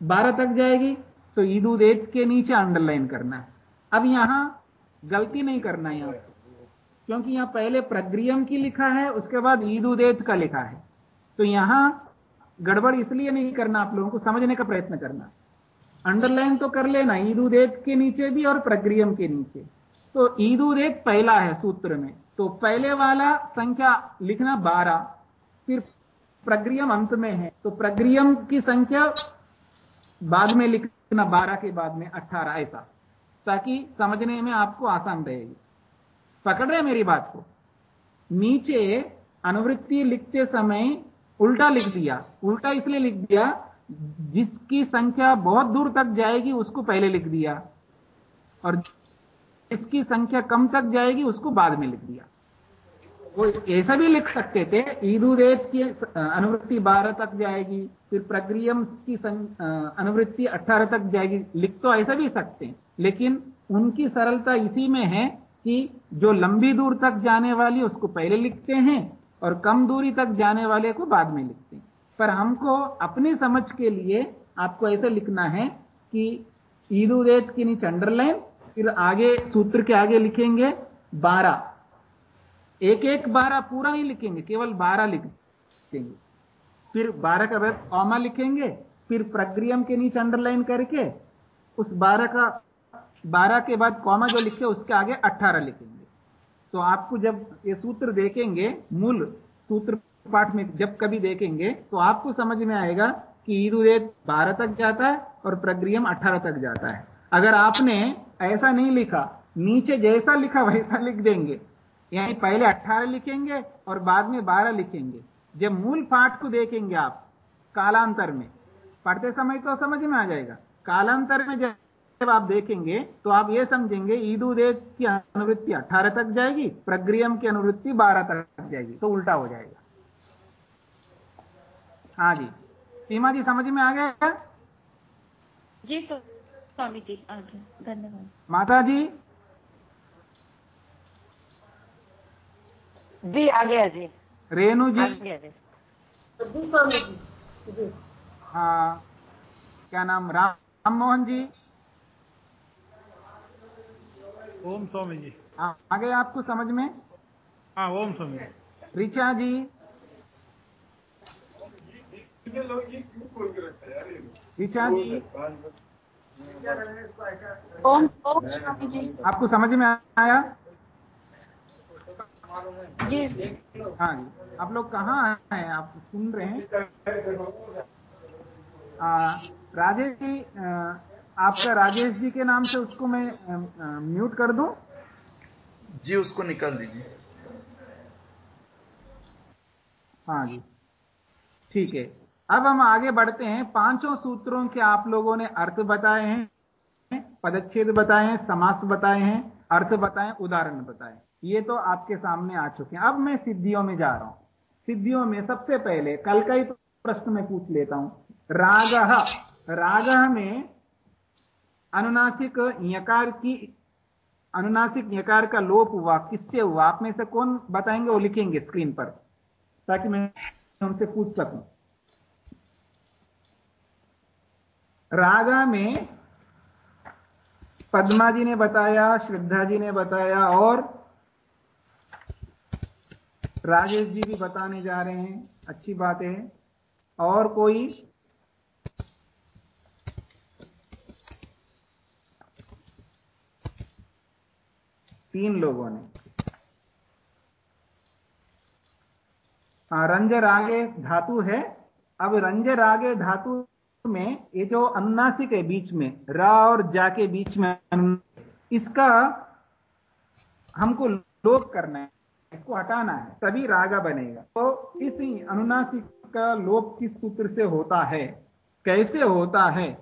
बारह तक जाएगी तो ईदुदेत के नीचे अंडरलाइन करना अब यहाँ गलती नहीं करना यहाँ। क्योंकि यहाँ पहले प्रग्रियम की लिखा है, उसके बाद ईद उदेत का लिखा है। तो यहाँ गड़बड़ इसलिए नहीं करना आप लोगों को, समझने का प्रयत्न करना। अंडरलाइन तो कर लेना ईद उदेत के नीचे भी और प्रग्रियम के नीचे। तो ईद उदेत पहला है सूत्र में। तो पहले वाला संख्या लिखना बारह, फिर प्रग्रियम अंत में है। तो प्रग्रियम की संख्या बाद में लिखना बारह के बाद में अट्ठारह, ऐसा। ताकि समझने में आपको आसान रहेगी। पकड़ रहे मेरी बात को? नीचे अनुवृत्ति लिखते समय उल्टा लिख दिया। उल्टा इसलिए लिख दिया, जिसकी संख्या बहुत दूर तक जाएगी उसको पहले लिख दिया और जिसकी संख्या कम तक जाएगी उसको बाद में लिख दिया। वो ऐसा भी लिख सकते थे ईदुदेत की अनुवृत्ति बारह तक जाएगी, फिर प्रक्रियम की अनुवृत्ति अठारह तक जाएगी, लिख तो ऐसा भी सकते हैं। लेकिन उनकी सरलता इसी में है कि जो लंबी दूर तक जाने वाली उसको पहले लिखते हैं और कम दूरी तक जाने वाले को बाद में लिखते हैं। पर हमको अपनी समझ के लिए आपको ऐसे लिखना है कि ईदुदेत के नीचे अंडरलाइन, फिर आगे सूत्र के आगे लिखेंगे बारह। एक एक बारह पूरा नहीं लिखेंगे, केवल बारह लिखेंगे। फिर बारह का बाद कॉमा लिखेंगे, फिर प्रक्रियम के नीचे अंडरलाइन करके उस बारह का बारह के बाद कॉमा जो लिखे, उसके आगे अट्ठारह लिखेंगे। तो आपको जब ये सूत्र देखेंगे, मूल सूत्र पाठ में जब कभी देखेंगे तो आपको समझ में आएगा कि ईद उद बारह तक जाता है और प्रग्रियम अठारह तक जाता है। अगर आपने ऐसा नहीं लिखा, नीचे जैसा लिखा वैसा लिख देंगे। यानी पहले अट्ठारह लिखेंगे और बाद में बारह लिखेंगे। जब मूल पाठ को देखेंगे आप, कालांतर में, पढ़ते समय तो समझ में आ जाएगा। कालांतर में जब आप देखेंगे तो आप ये समझेंगे ईद उद की अनुवृत्ति अठारह तक जाएगी प्रग्रियम की अनुवृत्ति बारह तक जाएगी तो उल्टा हो जाएगा। हाँ जी। सीमा जी समझ में आ गया? जी तो स्वामी जी धन्यवाद। माता जी? जी आ गया जी रेणु जी? जी जी स्वामी जी जी हाँ। क्या नाम? राम राम मोहन जी? ओम स्वामी जी। आ आ गए आपको समझ में? हाँ ओम स्वामी जी। ऋचा जी। ऋचा जी। ओम ओम स्वामी जी। आपको समझ में आया? जी। हाँ जी। आप लोग कहाँ आए हैं? आप सुन रहे हैं? आ, राजेश जी आ, आपका राजेश जी के नाम से उसको मैं म्यूट कर दूँ? जी उसको निकाल दीजिए। हाँ जी। ठीक है। अब हम आगे बढ़ते हैं। पाँचों सूत्रों के आप लोगों ने अर्थ बताए हैं पदच्छेद बताए हैं समास बताए हैं अर्थ बताए उदाहरण बताए। ये तो आपके सामने आ चुके हैं। अब मैं सिद्धियों में जा रहा हूँ। सिद्धियों में सबसे पहले कल का ही प्रश्न में पूछ लेता हूँ। राग राग में अनुनासिक यकार की, अनुनासिक यकार का लोप हुआ, किससे हुआ? आप में से कौन बताएँगे वो लिखेंगे स्क्रीन पर, ताकि मैं उनसे पूछ सकूँ। रागा में पद्मा जी ने बताया, श्रद्धा जी ने बताया, और राजेश जी भी बताने जा रहे हैं। अच्छी बात है। और कोई तीन लोगों ने। हाँ रंज रागे धातु है। अब रंज रागे धातु में ये जो अनुनासिक है बीच में रा और जा के बीच में इसका हमको लोप करना है इसको हटाना है तभी रागा बनेगा। तो इस अनुनासिक का लोप किस सूत्र से होता है? कैसे होता है?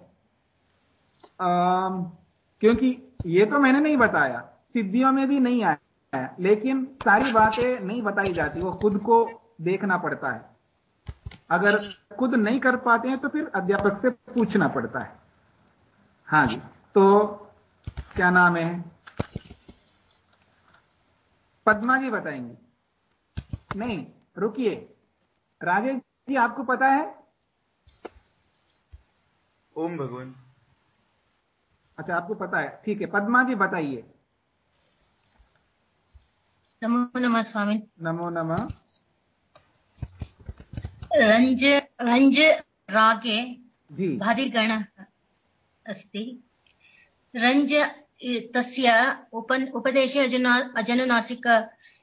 आ, क्योंकि ये तो मैंने नहीं बताया। सिद्धियों में भी नहीं आया है लेकिन सारी बातें नहीं बताई जाती वो खुद को देखना पड़ता है। अगर खुद नहीं कर पाते हैं तो फिर अध्यापक से पूछना पड़ता है। हाँ जी तो क्या नाम है? पद्मा जी बताएँगे। नहीं रुकिए। राजेश जी आपको पता है? ओम भगवान। अच्छा आपको पता है। ठीक है पद्मा जी बताइए। नमो नमः स्वामी। नमो नमः। रञ्ज रञ्ज रागे भादिगणः अस्ति। रञ्ज तस्य उपन् उपदेशे अजुना अजनुनासिक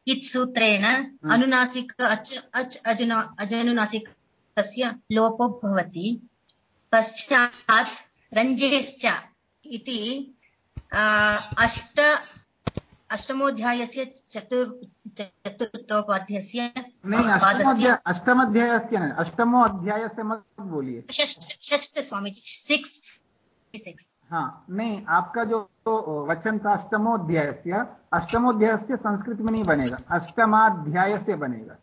इत् सूत्रेण अनुनासिक अच अच् अजुना अजनुनासिकस्य लोपो भवति। पश्चात् रञ्जेश्च इति अष्ट अष्टमोऽध्यायस्य चतुर् अष्टमोध्याय अष्टमध्यायस्य अष्टमो अध्याय से मत बोलिए। षष्ठ सिक्स सिक्स हाँ नहीं आपका जो वचन था अष्टमोध्यायस्य अष्टमोध्यायस्य संस्कृत में नहीं बनेगा अष्टमाध्याय से बनेगा।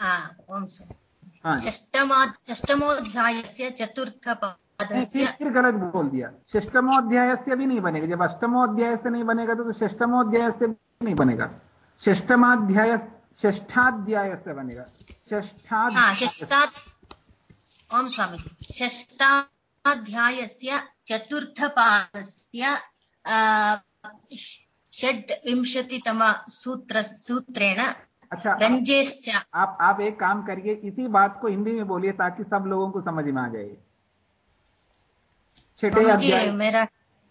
हाँ ओम सर हाँ षष्टमा षष्टमोऽध्यायस्य नहीं, फिर गलत बोल दिया। षष्टमोध्याय से भी नहीं बनेगा। जब अष्टमोध्याय से नहीं बनेगा तो, षष्टमोध्याय से नहीं बनेगा। षष्टमाध्याय षष्ठाध्याय से बनेगा हाँ ओम स्वामीजी षष्टाध्यायस्य चतुर्थपादस्य आ, षड्विंशतितम सूत्र सूत्रेण अच्छा रञ्जेश्च आप आप एक काम करिए इसी बात को हिंदी में बोलिए ताकि सब लोगों को समझ में आ जाए। छठे अध्याय। मेरा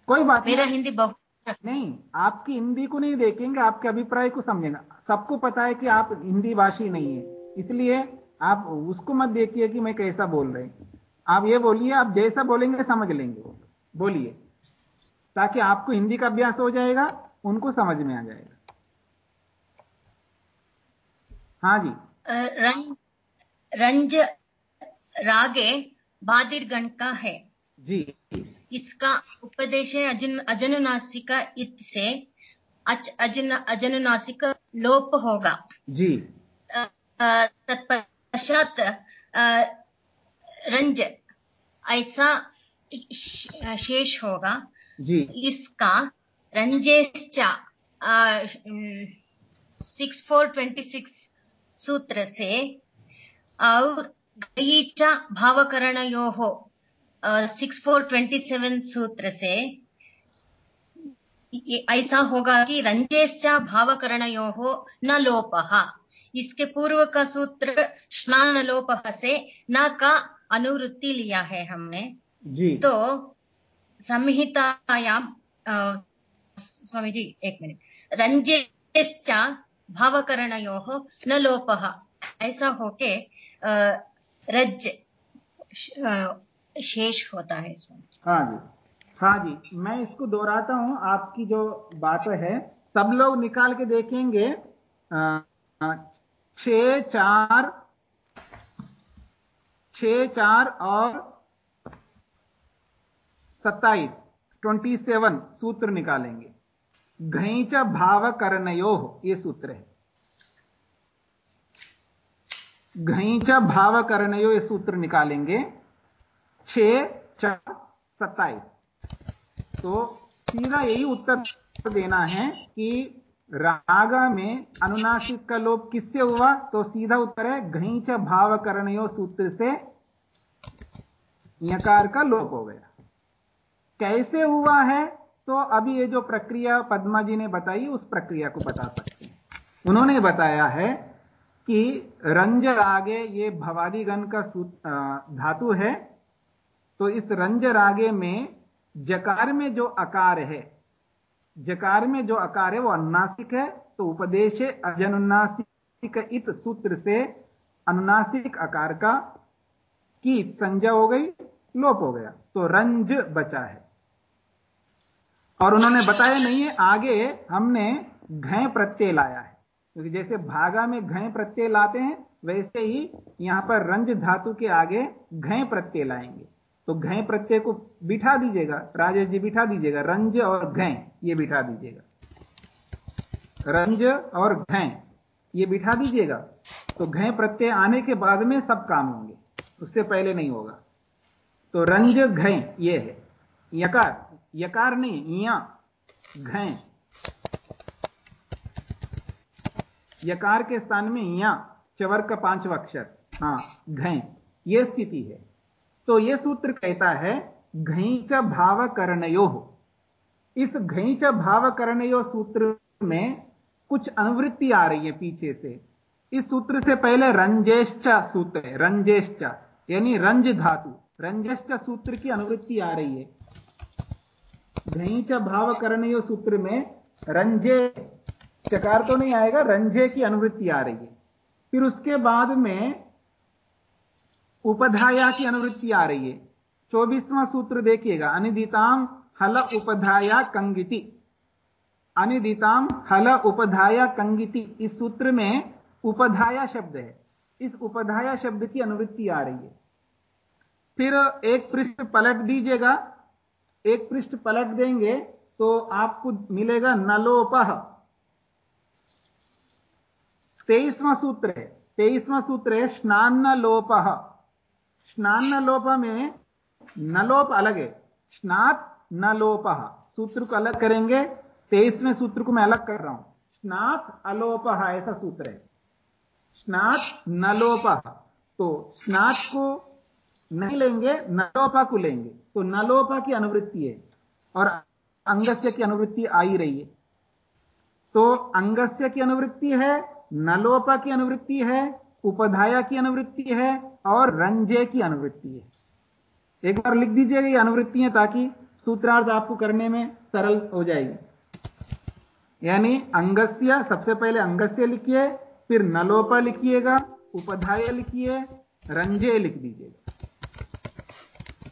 कोई बात मेरा नहीं। हिंदी बहुत नहीं आपकी हिंदी को नहीं देखेंगे आपके अभिप्राय को समझेंगे। सबको पता है कि आप हिंदी भाषी नहीं है। इसलिए आप उसको मत देखिए कि मैं कैसा बोल रहे हैं। आप ये बोलिए आप जैसा बोलेंगे समझ लेंगे बोलिए। ताकि आपको हिंदी का अभ्यास हो जाएगा उनको समझ में आ जाएगा। हाँ जी। रंज रंज रागे बादिरगण का है। जी। इसका उपदेश है अजन अजनुनासिका इत से अच अजन अजनुनासिक लोप होगा। जी। तत्पश्चात रंज ऐसा शेष होगा। जी। इसका रंजेश्च सिक्स फोर ट्वेंटी सिक्स सूत्र से और गई च भावकरणयोः सिक्स फोर ट्वेंटी सेवन सूत्र से ऐसा होगा कि रंजेश्च भावकरणयोः न लोपः। इसके पूर्व का सूत्र स्नान लोपः से न का अनुवृत्ति लिया है हमने। जी। तो संहितायां स्वामी जी एक मिनट। रंजेश्च भावकरणयोः न लोपः। ऐसा होके रज शेष होता है इसमें। हाँ जी। हाँ जी, मैं इसको दोहराता हूँ। आपकी जो बात है, सब लोग निकाल के देखेंगे। छ, चार छ, चार और सत्ताईस ट्वेंटी सेवन सूत्र निकालेंगे। घईच भाव करनयो ये सूत्र है। घैच भाव करनयो ये सूत्र निकालेंगे। छ चार, सत्ताईस। तो सीधा यही उत्तर देना है कि रागा में अनुनासिक का लोप किससे हुआ? तो सीधा उत्तर है घईच भाव करणयो सूत्र से यकार का लोप हो गया। कैसे हुआ है? तो अभी ये जो प्रक्रिया पद्मा जी ने बताई, उस प्रक्रिया को बता सकते हैं। उन्होंने बताया है कि रंज रागे ये भवादिगण का धातु है। तो इस रंज रागे में जकार में जो आकार है, जकार में जो आकार है वो अनुनासिक है तो उपदेश अजनुनासिक इत सूत्र से अनुनासिक आकार का की संज्ञा हो गई, लोप हो गया तो रंज बचा है। और उन्होंने बताया नहीं है, आगे हमने घय प्रत्यय लाया है, क्योंकि जैसे भागा में घय प्रत्यय लाते हैं, वैसे ही यहाँ पर रंज धातु के आगे घय प्रत्यय लाएँगे। तो घय प्रत्यय को बिठा दीजिएगा, राजेश जी बिठा दीजिएगा, रंज और घय ये बिठा दीजिएगा। रंज और घै, ये बिठा दीजिएगा तो घय प्रत्यय आने के बाद में सब काम होंगे, उससे पहले नहीं होगा। तो रंज घै, ये है, यकार यकार नहीं या घै। यकार के स्थान में या चवर का पांचवा अक्षर, हाँ, घै, ये स्थिति है। तो यह सूत्र कहता है घईच भाव करणयो इस घईच भाव करणयो सूत्र में कुछ अनुवृत्ति आ रही है पीछे से। इस सूत्र से पहले रंजेश्च सूत्र है, रंजेश्च, यानी रंज धातु। रंजेश्च सूत्र की अनुवृत्ति आ रही है। घईच भाव करणयो सूत्र में रंजे, चकार तो नहीं आएगा, रंजे की अनुवृत्ति आ रही है। फिर उसके बाद में उपधाया की अनुवृत्ति आ रही है। चौबीसवां सूत्र देखिएगा। अनिदिताम हल उपधाया कंगिति। अनिदिताम हल उपधाया कंगिति। इस सूत्र में उपधाया शब्द है। इस उपधाया शब्द की अनुवृत्ति आ रही है। फिर एक पृष्ठ पलट दीजिएगा। एक पृष्ठ पलट देंगे तो आपको मिलेगा नलोपह। तेईसवां सूत्र है। तेईसवां सूत्र है स्नान लोपह स्नान लोप में नलोप अलग। है स्नात न नलोप सूत्र को अलग करेंगे। तेईसवें सूत्र को मैं अलग कर रहा हूँ। स्नात अलोप ऐसा सूत्र है। स्नात न नलोप तो स्नात को नहीं लेंगे नलोपा को लेंगे। तो नलोपा की अनुवृत्ति है और अंगस्य की अनुवृत्ति आ ही रही है। तो अंगस्य की अनुवृत्ति है नलोपा की अनुवृत्ति है उपधाया की अनुवृत्ति है और रंजे की अनुवृत्ति है। एक बार लिख दीजिएगा ये अनुवृत्तियाँ ताकि सूत्रार्थ आपको करने में सरल हो जाएगी। यानी अंगस्य, सबसे पहले अंगस्य लिखिए, फिर नलोपा लिखिएगा उपधाय लिखिए रंजे लिख दीजिएगा।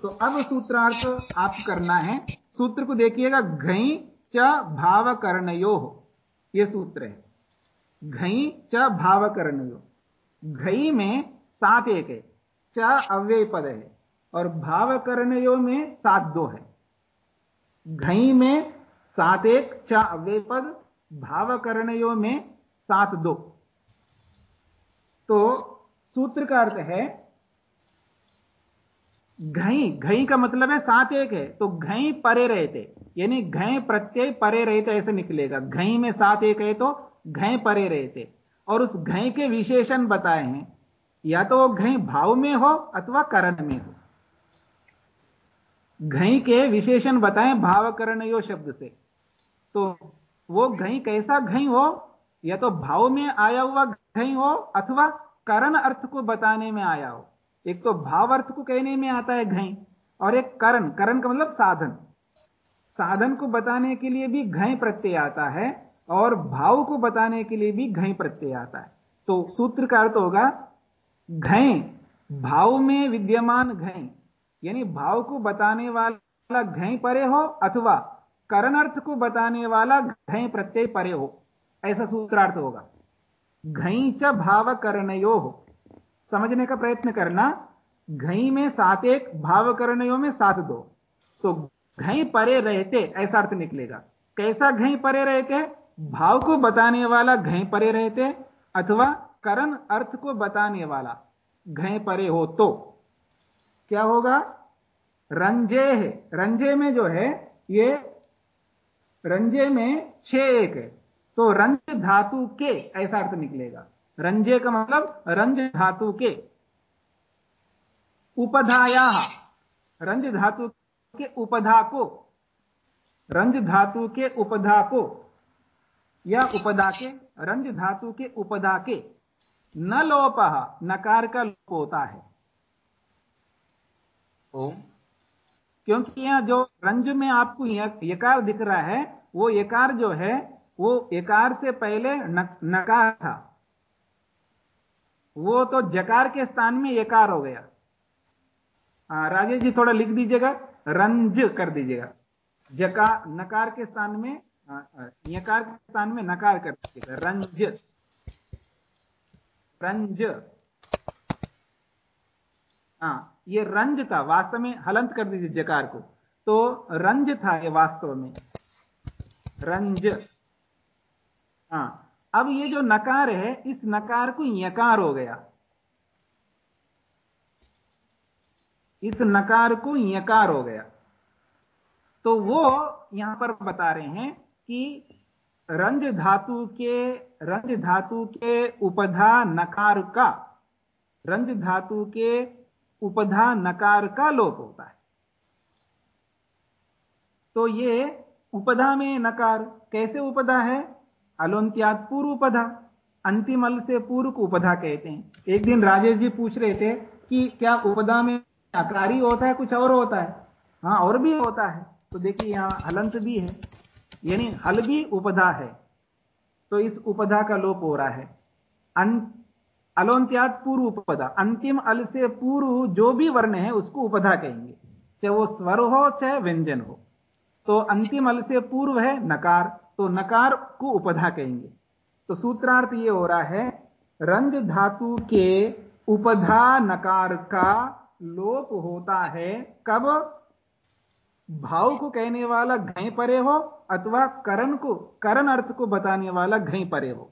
तो अब सूत्रार्थ आप करना है। सूत्र को देखिएगा, घई च भाव कर्णयो यह सूत्र है। घई च भाव कर्णयो घई में सात एक है, च अव्यय पद है और भाव कर्णयो में सात दो है। घई में सात एक, च अव्यय पद, भाव कर्णयो में सात दो। तो सूत्र का अर्थ है, घई घई का मतलब है सात एक है तो घई परे रहते, यानी घय प्रत्यय परे रहते ऐसे निकलेगा। घई में सात एक है तो घय परे रहते। और उस घय के विशेषण बताए हैं, या तो वो घय भाव में हो अथवा करण में हो। घई के विशेषण बताएँ भाव करण यो शब्द से। तो वो घई कैसा घई हो, या तो भाव में आया हुआ घई हो अथवा करण अर्थ को बताने में आया हो। एक तो भाव अर्थ को कहने में आता है घई और एक करण। करण का मतलब साधन। साधन को बताने के लिए भी घय प्रत्यय आता है। और भाव को बताने के लिए भी घय प्रत्यय आता है। तो सूत्र का अर्थ होगा घय भाव में विद्यमान घय यानी भाव को बताने वाला घय परे हो अथवा करण अर्थ को बताने वाला घय प्रत्यय परे हो, ऐसा सूत्रार्थ होगा। घई च भाव करणयो हो। समझने का प्रयत्न करना, घई में सात एक भाव करणयो में सात दो। तो घई परे रहते, ऐसा अर्थ निकलेगा। कैसा घई परे रहते? भाव को बताने वाला घय परे रहते अथवा करण अर्थ को बताने वाला घय परे हो तो। क्या होगा? रंजे है। रंजे में जो है, ये रंजे में छ एक है। तो रंज धातु के, ऐसा अर्थ निकलेगा। रंजे का मतलब रंज धातु के। उपधाया, रंज धातु के उपधा को। रंज धातु के उपधा को। या उपदा के रंज धातु के उपदा के न लोप नकार का लोप होता है। ओम। क्योंकि यहाँ जो रंज में आपको यकार दिख रहा है वो यकार जो है वो यकार से पहले नकार था। वो तो जकार के स्थान में यकार हो गया। हाँ राजेश जी थोड़ा लिख दीजिएगा। रंज कर दीजिएगा। जका नकार के स्थान में यकार के स्थान में नकार कर दीजिएगा रंज। रंज। हाँ ये रंज था, वास्तव में हलंत कर दीजिए जकार को। तो रंज था ये वास्तव में। रंज। हाँ अब ये जो नकार है, इस नकार को यकार हो गया। इस नकार को यकार हो गया। तो वो यहाँ पर बता रहे हैं कि रंज धातु के, रंज धातु के उपधा नकार का, रंज धातु के उपधा नकार का लोप होता है। तो ये उपधा में नकार कैसे उपधा है? अलोन्त्यात पूर्व उपधा अंतिम अल से पूर्व उपधा कहते हैं। एक दिन राजेश जी पूछ रहे थे कि क्या उपधा में अकारी होता है, कुछ और होता है? हाँ और भी होता है। तो देखिए, यहाँ हलंत भी है। यानी हल भी उपधा है। तो इस उपधा का लोप हो रहा है। अं, अलोन्त्यात पूर्व उपधा। अंतिम अल से पूर्व जो भी वर्ण है उसको उपधा कहेंगे। चाहे वो स्वर हो चाहे व्यंजन हो। तो अंतिम अल से पूर्व है नकार। तो नकार को उपधा कहेंगे। तो सूत्रार्थ ये हो रहा है रंग धातु के उपधा नकार का लोप होता है कब? भाव को कहने वाला घय परे हो अथवा करण को, करण अर्थ को बताने वाला घय परे हो।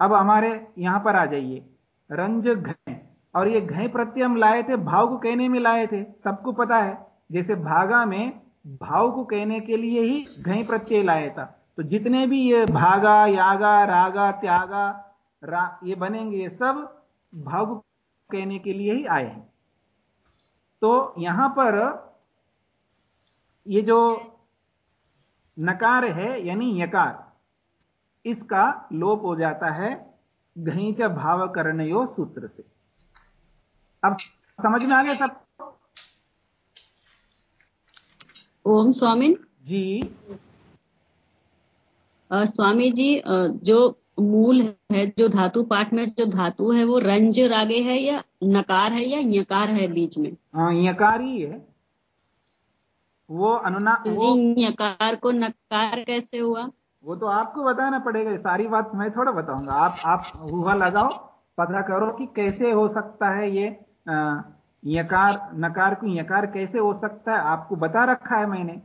अब हमारे यहाँ पर आ जाइए। रंज घय और ये घय प्रत्यय हम लाए थे, भाव को कहने में लाए थे। सबको पता है, जैसे भागा में भाव को कहने के लिए ही घय प्रत्यय लाया था। तो जितने भी ये भागा, यागा, रागा, त्यागा, रा, ये बनेंगे, ये सब भाव कहने के लिए ही आए हैं। तो यहाँ पर ये जो नकार है यानी यकार इसका लोप हो जाता है घईच भाव करणयो सूत्र से। अब समझ में आ गया सब? ओम स्वामी। जी। आ, स्वामी जी आ, जो मूल है जो धातु पाठ में जो धातु है वो रंज रागे है या नकार है या यकार है बीच में? हाँ यकार ही है। वो अनुना वो यकार को नकार कैसे हुआ? वो तो आपको बताना पड़ेगा सारी बात मैं थोड़ा बताऊँगा। आप आप हुआ लगाओ पता करो कि कैसे हो सकता है ये यकार नकार को यकार कैसे हो सकता है आपको बता रखा है मैंने।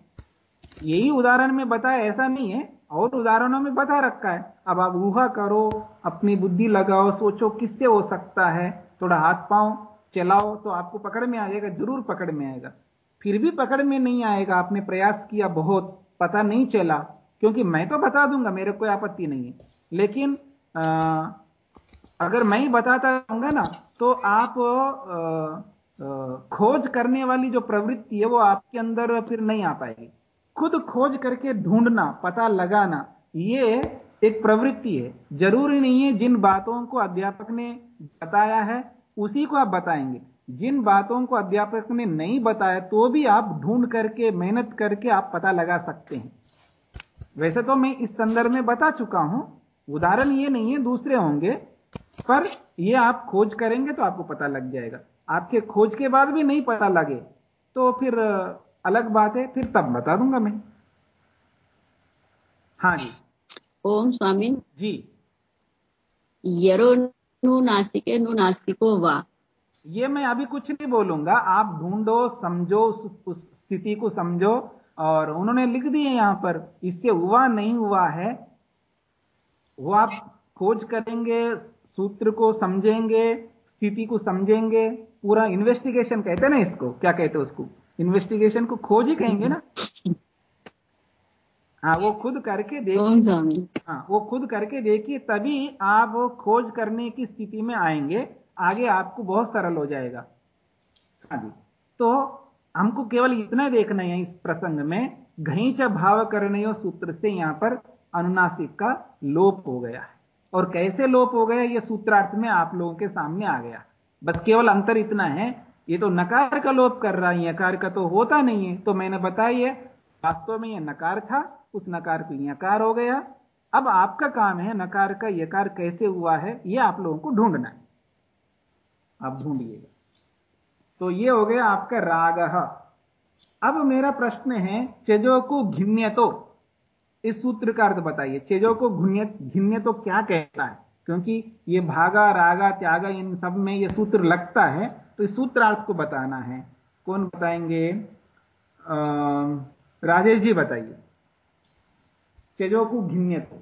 यही उदाहरण में बताया ऐसा नहीं है और उदाहरणों में बता रखा है। अब आप ऊहा करो अपनी बुद्धि लगाओ सोचो किससे हो सकता है थोड़ा हाथ पाँव चलाओ तो आपको पकड़ में आ जाएगा ज़रूर पकड़ में आएगा। फिर भी पकड़ में नहीं आएगा। आपने प्रयास किया बहुत पता नहीं चला। क्योंकि मैं तो बता दूँगा मेरे कोई आपत्ति नहीं है। लेकिन आ, अगर मैं ही बताता रहूँगा ना तो आप आ, आ, खोज करने वाली जो प्रवृत्ति है वो आपके अंदर फिर नहीं आ पाएगी। खुद खोज करके ढूंढना पता लगाना ये एक प्रवृत्ति है। ज़रूरी नहीं है जिन बातों को अध्यापक ने बताया है उसी को आप बताएँगे। जिन बातों को अध्यापक ने नहीं बताया तो भी आप ढूंढ करके मेहनत करके आप पता लगा सकते हैं। वैसे तो मैं इस संदर्भ में बता चुका हूँ उदाहरण ये नहीं है दूसरे होंगे पर ये आप खोज करेंगे तो आपको पता लग जाएगा। आपके खोज के बाद भी नहीं पता लगे तो फिर अलग बात है फिर तब बता दूँगा मैं। हाँ जी। ओम स्वामी। जी। यरो नु नासिके नु नासिको वा। ये मैं अभी कुछ नहीं बोलूँगा। आप ढूंढो समझो उस, उस स्थिति को समझो और उन्होंने लिख दिए यहाँ पर इससे हुआ नहीं हुआ है। वो आप खोज करेंगे सूत्र को समझेंगे स्थिति को समझेंगे पूरा इन्वेस्टिगेशन कहते ना इसको क्या कहते हैं उसको? इन्वेस्टिगेशन को खोज ही कहेंगे ना। हाँ वो खुद करके देखिए। हाँ वो खुद करके देखिए तभी आप खोज करने की स्थिति में आएँगे। आगे आपको बहुत सरल हो जाएगा। हाँ जी। तो हमको केवल इतना देखना है इस प्रसंग में घईच भाव करने सूत्र से यहाँ पर अनुनासिक का लोप हो गया है। और कैसे लोप हो गया यह सूत्रार्थ में आप लोगों के सामने आ गया। बस केवल अंतर इतना है, ये तो नकार का लोप कर रहा है, यकार का तो होता नहीं है। तो मैंने बताई है वास्तव में यह नकार था, उस नकार को यकार हो गया। अब आपका काम है नकार का यकार कैसे हुआ है यह आप लोगों को ढूंढना है। आप ढूंढिएगा। तो ये हो गया आपका राग। अब मेरा प्रश्न है चेजो को घिन्य तो इस सूत्र का अर्थ बताइए चेजो को घिन्य तो क्या कहता है? क्योंकि ये भागा रागा त्यागा इन सब में ये सूत्र लगता है तो इस सूत्रार्थ को बताना है। कौन बताएँगे? आ, राजेश जी बताइए। चेजो को घिन्य तो।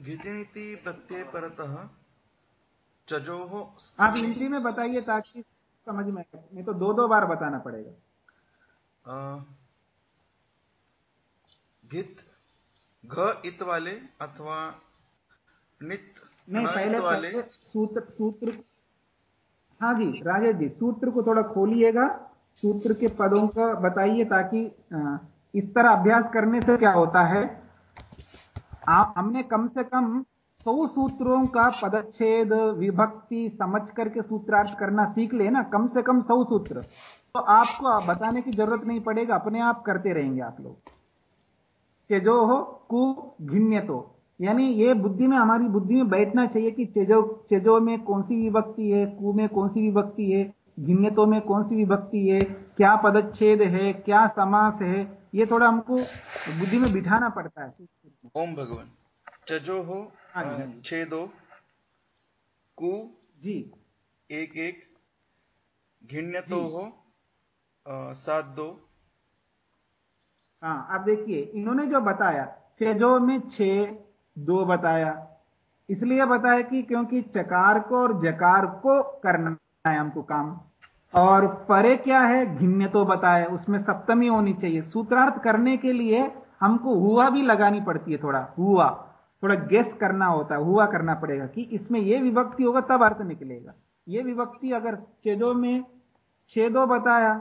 घितिनिति प्रत्यय परतः हो आप हिंदी में बताइए ताकि समझ में आए। नहीं तो दो दो बार बताना पड़ेगा। घित घ इत वाले अथवा नित नहीं पहले वाले सूत्र सूत्र हाँ जी राजेश जी सूत्र को थोड़ा खोलिएगा। सूत्र के पदों का बताइए ताकि इस तरह अभ्यास करने से क्या होता है? आप हमने कम से कम सौ सूत्रों का पदच्छेद, विभक्ति समझ करके सूत्रार्थ करना सीख ले ना कम से कम सौ सूत्र। तो आपको आप बताने की ज़रूरत नहीं पड़ेगा, अपने आप करते रहेंगे आप लोग। चेजो हो, कु घिन्यतो। यानी ये बुद्धि में, हमारी बुद्धि में बैठना चाहिए कि चेजो चेजो में कौन सी विभक्ति है, कु में कौन सी विभक्ति है, घिन्यतो में कौन सी विभक्ति है, क्या पदच्छेद है, क्या समास है, ये थोड़ा हमको बुद्धि में बिठाना पड़ता है। ओम भगवान। चजो हो हाँ हाँ। छह दो कु जी। एक एक घिण्यतो जी। हो सात दो। हाँ अब देखिए इन्होंने जो बताया चेजो में छह दो बताया। इसलिए बताया कि क्योंकि चकार को और जकार को करना है हमको काम और परे क्या है घिन्य तो बताया उसमें सप्तमी होनी चाहिए। सूत्रार्थ करने के लिए हमको हुआ भी लगानी पड़ती है थोड़ा हुआ। थोड़ा गेस करना होता है, हुआ करना पड़ेगा कि इसमें यह विभक्ति होगा, तब अर्थ निकलेगा। यह विभक्ति अगर चेदो में छह दो बताया,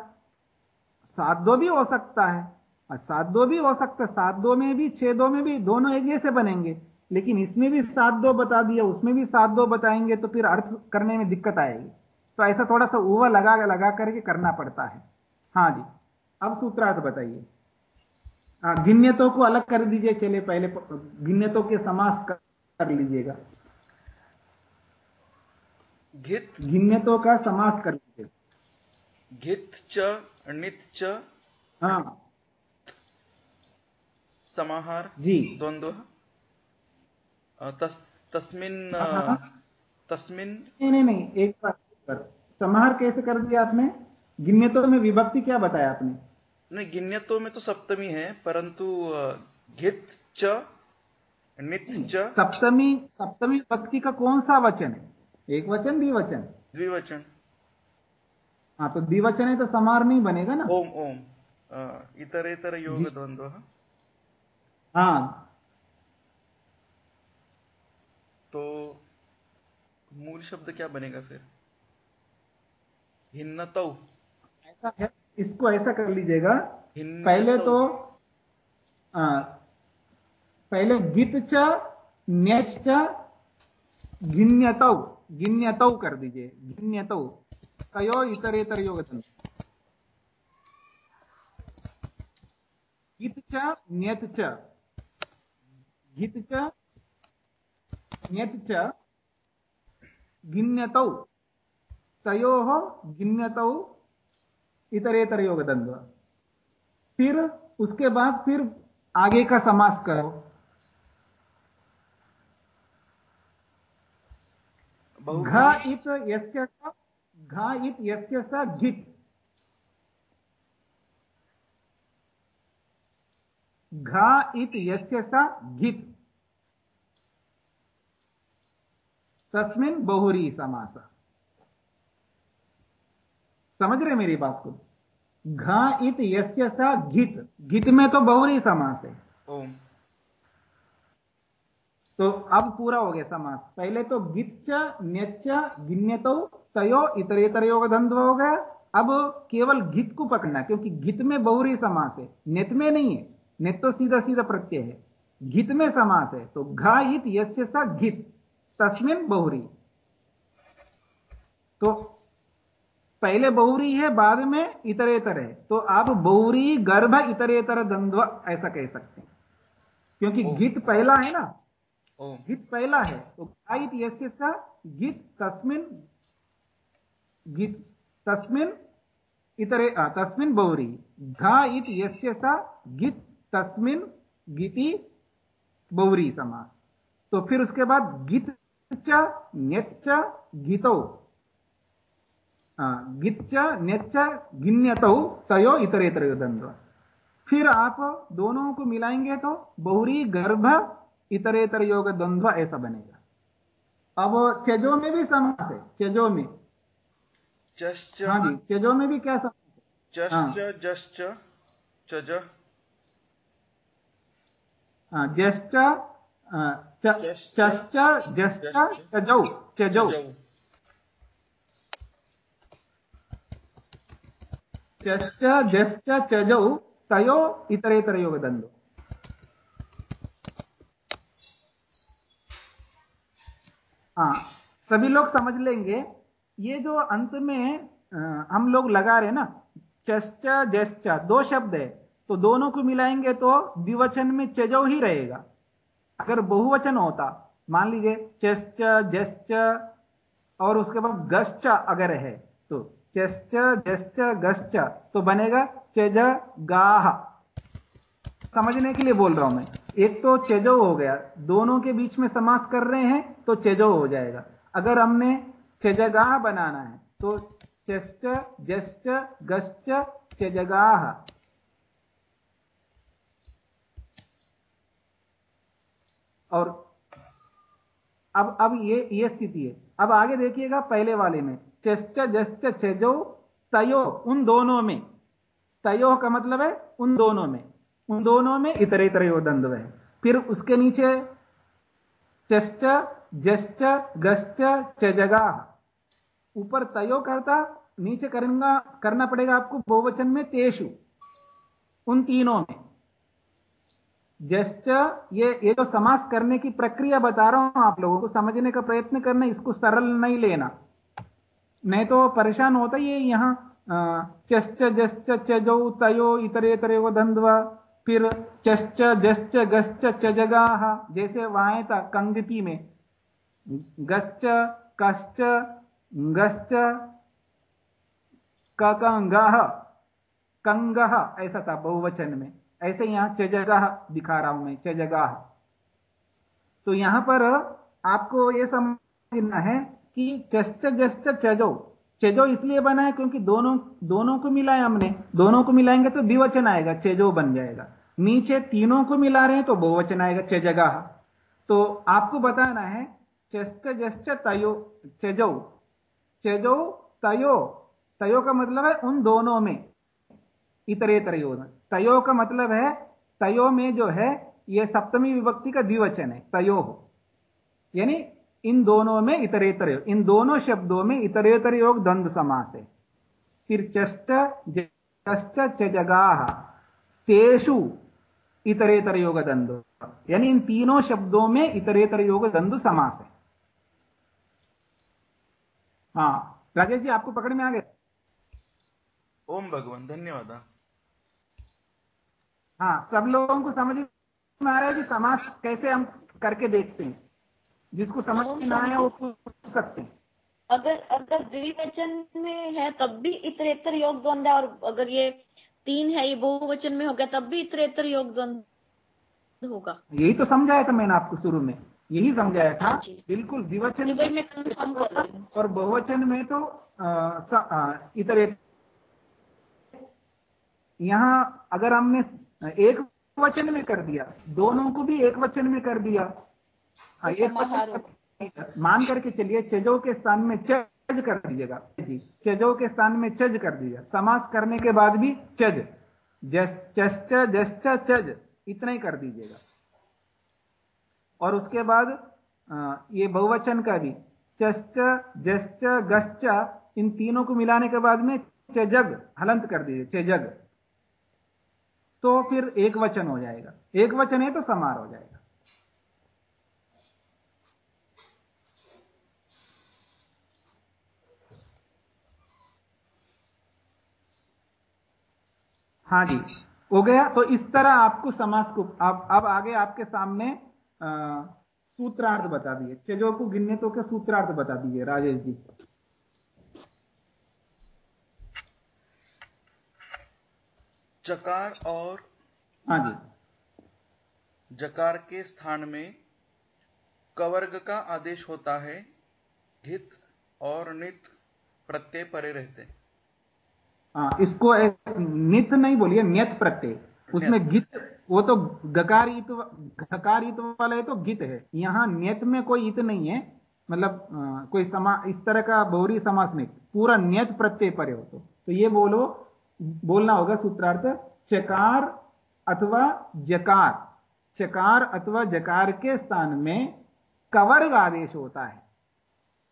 सात दो भी हो सकता है, और सात दो भी हो सकता है, सात दो में भी छह दो में भी, दोनों एक जैसे बनेंगे। लेकिन इसमें भी सात दो बता दिया, उसमें भी सात दो बताएँगे तो फिर अर्थ करने में दिक्कत आएगी। तो ऐसा थोड़ा सा उवा लगा लगा करके करना पड़ता है। हाँ जी, अब सूत्रार्थ बताइए। हाँ गिन्यतों को अलग कर दीजिए चले पहले गिन्यतों के समास कर, कर लीजिएगा। घित। गिन्यतों का समास कर लीजिए। घित च नित च। हाँ। समाहार। जी। द्वंद्व। तस तस्मिन हाँ, हाँ। तस्मिन। नहीं नहीं नहीं एक बार एक बार समाहार कैसे कर दिया आपने? गिन्यतों में विभक्ति क्या बताया आपने? नहीं गिन्यतों में तो सप्तमी है परंतु घित च नित च। सप्तमी सप्तमी भक्ति का कौन सा वचन है? एक वचन द्विवचन? द्विवचन। हाँ तो द्विवचन है तो समार नहीं बनेगा ना? ओम ओम। इतर इतर योग द्वंद्व हाँ। तो मूल शब्द क्या बनेगा फिर? हिन्नतौ ऐसा है? इसको ऐसा कर लीजिएगा। पहले तो आ, पहले गित च न्यच च गिन्यतौ गिन्यतौ कर दीजिए गिन्यतौ कयो इतरेतर योगतन। गित च न्यत च। गित च न्यत च गिन्यतौ तयोः गिन्यतौ इतरेतर योग द्वंद्व फिर उसके बाद फिर आगे का समास करो। घ इत यस्य घ इत यस्य स घित। घ इत यस्य स घित। तस्मिन बहुरी समास। समझ रहे मेरी बात को? घ इत यस्य स घित। घित में तो बहुरी समास है। तो अब पूरा हो गया समास। पहले तो गिच्च न्यच्च गिन्यतो तयो इतरेतर योग द्वंद्व हो गया। अब केवल गित को पकड़ना क्योंकि गित में बहुरी समास है। नेत में नहीं है। नेत तो सीधा सीधा प्रत्यय है। गित में समास है तो घा इत यस्य सा गित तस्मिन बहुरी। तो पहले बहुरी है बाद में इतरेतर है। तो आप बहुरी गर्भ इतरेतर द्वंद्व ऐसा कह सकते हैं। क्योंकि गीत पहला है ना? गीत पहला है। तो गाइत यस्य सा गित तस्मिन गित तस्मिन इतरे तस्मिन बहुरी। घा इत यस्य सा गित तस्मिन गिति बहुरी समास। तो फिर उसके बाद गीत च गीतौ। गित च न्यत च गिन्यतौ तयो इतरेतर द्वंद्व फिर आप दोनों को मिलाएँगे तो बहुरी गर्भ इतरेतर योग द्वंद्व ऐसा बनेगा अब चेजो में भी समास है चेजो में हाँ जी चेजो में भी क्या समास है जश्च चज हाँ, जश्च चश्च जश्च जश्च, चजौ चजौ चजौ चश्च जश्च चजौ तयो इतरेतर योग द्वंद्व हाँ सभी लोग समझ लेंगे। ये जो अंत में अ, हम लोग लगा रहे ना चश्च जश्च दो शब्द है तो दोनों को मिलाएँगे तो द्विवचन में चजौ ही रहेगा। अगर बहुवचन होता मान लीजिए चश्च जश्च और उसके बाद गश्च अगर है तो चश्च, जश्च, गश्च तो बनेगा चज, गाह। समझने के लिए बोल रहा हूँ मैं। एक तो चेजो हो गया। दोनों के बीच में समास कर रहे हैं तो चेजो हो जाएगा। अगर हमने चजगाह बनाना है तो चश्च, जश्च, गश्च, चजगाह। और अब अब ये ये स्थिति है। अब आगे देखिएगा पहले वाले में। चश्च चजो तयो, उन दोनों में। तयो का मतलब है उन दोनों में। उन दोनों में इतरे इतरे द्वंद्व है। फिर उसके नीचे चश्च, जश्च, गश्च चजगा ऊपर तयो करता, नीचे करेंगा, करना पड़ेगा आपको बहुवचन में तेषु। उन तीनों में। जश्च, ये ये जो समास करने की प्रक्रिया बता रहा हूँ आप लोगों को, समझने का प्रयत्न करना, इसको सरल नहीं लेना। नहीं तो परेशान होता ये यहाँ चश्च, जश्च, चजौ, तयो, इतरे इतरे वो धंधव फिर चश्च, जश्च, गश्च चजगाह जैसे वहाँ था, कंगति में। गश्च, कश्च, गश्च ककंगह कंगह ऐसा था बहुवचन में। ऐसे यहाँ चजगाह दिखा रहा हूँ मैं चजगाह तो यहाँ पर आपको यह समझना है कि चश्च जश्च चजो। चेजो इसलिए बना है क्योंकि दोनों दोनों को मिलाया हमने। दोनों को मिलाएँगे तो द्विवचन आएगा, चेजो बन जाएगा। नीचे तीनों को मिला रहे हैं तो बहुवचन आएगा चेजगाह तो आपको बताना है चश्च जश्च तयो, चेजो। चेजो, तयो। तयो का मतलब है उन दोनों में। इतरे तयो तयो का मतलब है, तयो में जो है यह सप्तमी विभक्ति का द्विवचन है, तयो यानी इन दोनों में इतरेतर योग। इन दोनों शब्दों में इतरेतर योग द्वंद समास है। फिर चश्च जश्च चजगाह तेषु इतरेतर योग द्वंद्व। यानी इन तीनों शब्दों में इतरेतर योग द्वंद्व समास है। हाँ राजेश जी आपको पकड़ में आ गए ओम भगवान धन्यवाद। हाँ। हाँ सब लोगों को समझ में आ रहा है कि समास कैसे हम करके देखते हैं। जिसको समझ में ना आया वो पूछ सकते हैं। अगर अगर द्विवचन में है तब भी इतरेतर योग द्वंद है और अगर ये तीन है ये बहुवचन में हो गया तब भी इतरेतर योग द्वंद होगा। यही तो समझाया था मैंने आपको शुरू में। यही समझाया था। बिल्कुल द्विवचन मैं और बहुवचन में तो आ, स, आ, इतरे यहाँ अगर हमने एक वचन में कर दिया दोनों को भी एक वचन में कर दिया मान करके चलिए चजो के स्थान में चज कर दीजिएगा। चजो के स्थान में चज कर दीजिएगा। समास करने के बाद भी चज। जस चश्च जश्च चज इतना ही कर दीजिएगा। और उसके बाद ये बहुवचन का भी चश्च जश्च गश्च इन तीनों को मिलाने के बाद में चजग हलंत कर दीजिए चेजग। तो फिर एक वचन हो जाएगा। एक वचन है तो समार हो जाएगा। हाँ जी हो गया। तो इस तरह आपको समास को अब अब आगे आपके सामने आ, सूत्रार्थ बता दिए। चजो को गिनने तो क्या सूत्रार्थ बता दिए राजेश जी? चकार और हाँ जी। जकार के स्थान में कवर्ग का आदेश होता है घित और नित प्रत्यय परे रहते। हैं हाँ इसको एक नित नहीं बोलिए नियत प्रत्यय। उसमें गित वो तो गकारित घकारित वाला है तो गित है। यहाँ नियत में कोई इत नहीं है मतलब कोई समा इस तरह का बहुरी समास नहीं पूरा नियत प्रत्यय परे हो तो, तो ये बोलो बोलना होगा सूत्रार्थ चकार अथवा जकार। चकार अथवा जकार के स्थान में कवर्ग आदेश होता है।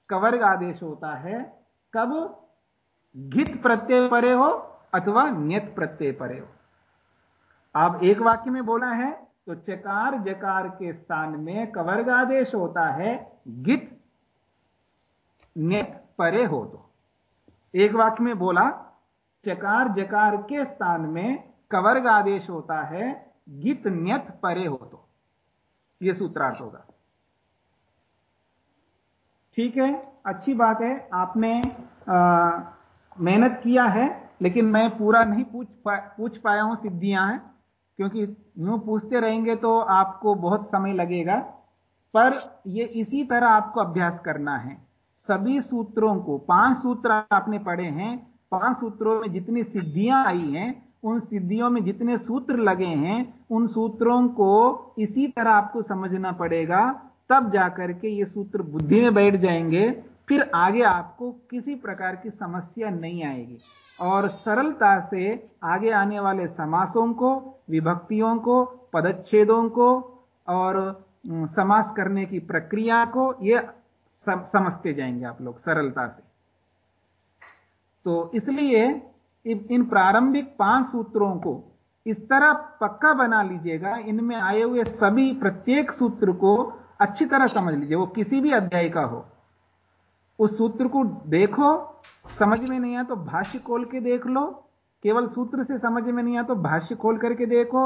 कवर्ग आदेश होता है कब? घित प्रत्यय परे हो अथवा नियत प्रत्यय परे हो। आप एक वाक्य में बोला है तो चकार जकार के स्थान में कवर्ग आदेश होता है गित नियत परे हो तो। एक वाक्य में बोला, चकार जकार के स्थान में कवर्ग आदेश होता है गित न्यत परे हो तो। यह सूत्रार्थ होगा। ठीक है, अच्छी बात है, आपने मेहनत किया है लेकिन मैं पूरा नहीं पूछ पा, पूछ पाया हूँ सिद्धियाँ हैं क्योंकि यूँ पूछते रहेंगे तो आपको बहुत समय लगेगा। पर यह इसी तरह आपको अभ्यास करना है। सभी सूत्रों को पाँच सूत्र आपने पढ़े हैं पाँच सूत्रों में जितनी सिद्धियाँ आई हैं उन सिद्धियों में जितने सूत्र लगे हैं उन सूत्रों को इसी तरह आपको समझना पड़ेगा। तब जाकर के ये सूत्र बुद्धि में बैठ जाएँगे। फिर आगे आपको किसी प्रकार की समस्या नहीं आएगी। और सरलता से आगे आने वाले समासों को, विभक्तियों को, पदच्छेदों को और समास करने की प्रक्रिया को ये समझते जाएँगे आप लोग सरलता से। तो इसलिए इन प्रारंभिक पाँच सूत्रों को इस तरह पक्का बना लीजिएगा, इनमें आए हुए सभी प्रत्येक सूत्र को अच्छी तरह समझ लीजिए, वो किसी भी अध्याय का हो। उस सूत्र को देखो समझ में नहीं आया तो भाष्य खोल के देख लो। केवल सूत्र से समझ में नहीं आया तो भाष्य खोल करके देखो।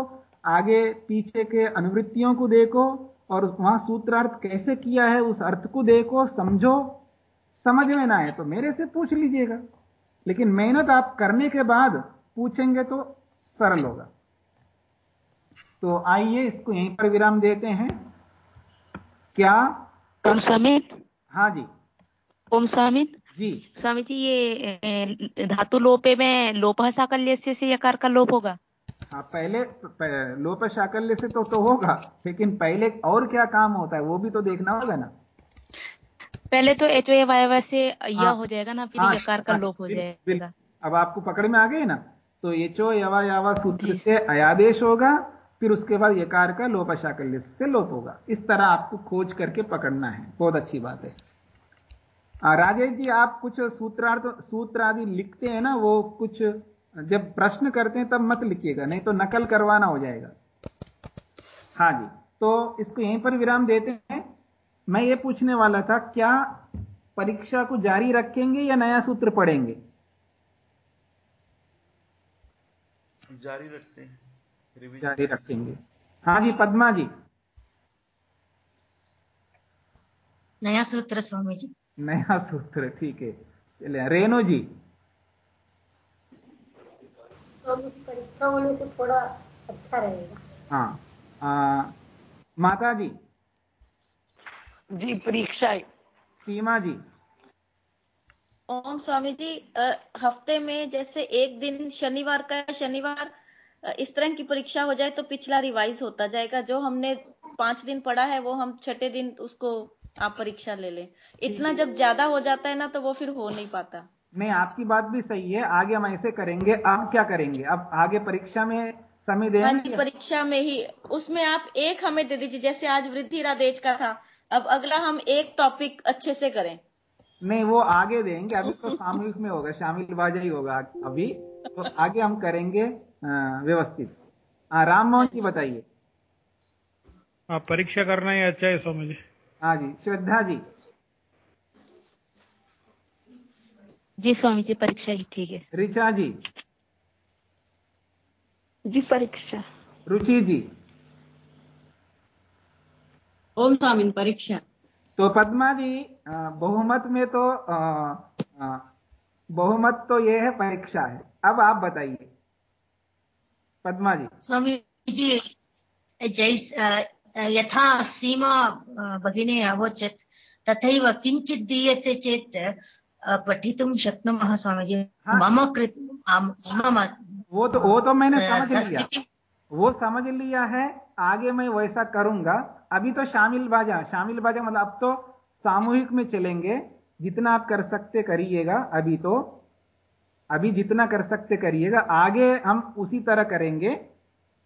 आगे पीछे के अनुवृत्तियों को देखो और वहाँ सूत्रार्थ कैसे किया है उस अर्थ को देखो समझो। समझ में ना आए तो मेरे से पूछ लीजिएगा। लेकिन मेहनत आप करने के बाद पूछेंगे तो सरल होगा। तो आइए इसको यहीं पर विराम देते हैं। क्या? स्वामी हाँ जी। ओम स्वामी। जी। स्वामी जी ये धातु लोपे में लोप साकल्य से यकार का लोप होगा? हाँ पहले लोप साकल्य से तो तो होगा लेकिन पहले और क्या काम होता है वो भी तो देखना होगा ना। पहले तो एच ओ वाई से यह हाँ, हो जाएगा ना फिर हाँ, यकार का हाँ, लोप हो जाएगा। अब आपको पकड़ में आ गए ना तो एच ओ यवा यावा सूत्र से अयादेश होगा फिर उसके बाद यकार का लोप शाकल्य से लोप होगा। इस तरह आपको खोज करके पकड़ना है बहुत अच्छी बात है। राजेश जी आप कुछ सूत्रार्थ सूत्र आदि लिखते हैं ना वो कुछ जब प्रश्न करते हैं तब मत लिखिएगा नहीं तो नकल करवाना हो जाएगा। हाँ जी तो इसको यहीं पर विराम देते हैं। मैं ये पूछने वाला था क्या परीक्षा को जारी रखेंगे या नया सूत्र पढ़ेंगे? जारी रखते हैं। जारी रखेंगे। हाँ जी पद्मा जी। नया सूत्र स्वामी जी। नया सूत्र ठीक है। चलिए रेनो जी। परीक्षा होने थोड़ा अच्छा रहेगा। हाँ माता जी। जी परीक्षा सीमा जी। ओम स्वामी जी आ, हफ़्ते में जैसे एक दिन शनिवार का शनिवार इस तरह की परीक्षा हो जाए तो पिछला रिवाइज होता जाएगा। जो हमने पाँच दिन पढ़ा है वो हम छठे दिन उसको आप परीक्षा ले लें। इतना जब ज़्यादा हो जाता है ना तो वो फिर हो नहीं पाता। नहीं आपकी बात भी सही है। आगे हम ऐसे करेंगे आप क्या करेंगे? अब आगे परीक्षा में समय देना हाँ परीक्षा में ही। उसमें आप एक हमें दे दीजिए जैसे आज वृद्धि रादेश का था। अब अगला हम एक टॉपिक अच्छे से करें। नहीं वो आगे देंगे। अभी तो *laughs* सामूहिक में होगा शामिल बाजा ही होगा अभी। तो आगे हम करेंगे व्यवस्थित। राम मोहन जी बताइए। परीक्षा करना ही अच्छा है स्वामी जी। हाँ जी श्रद्धा जी। जी स्वामी जी परीक्षा ही ठीक है। ऋचा जी। जी परीक्षा। रुचि जी। ओम स्वामी परीक्षा। तो पद्मा जी बहुमत में तो बहुमत तो ये है परीक्षा है। अब आप बताइए। पद्मा जी। स्वामी जी जैस यथा सीमा भगिनी अवोचत् तथैव किञ्चित् दीयते चेत् पठितुं शक्नुमः स्वामीजी। मम कृत वो तो वो तो मैंने समझ लिया। वो समझ लिया है आगे मैं वैसा करूँगा। अभी तो शामिल बाजा शामिल बाजा मतलब अब तो सामूहिक में चलेंगे। जितना आप कर सकते करिएगा अभी तो। अभी जितना कर सकते करिएगा आगे हम उसी तरह करेंगे।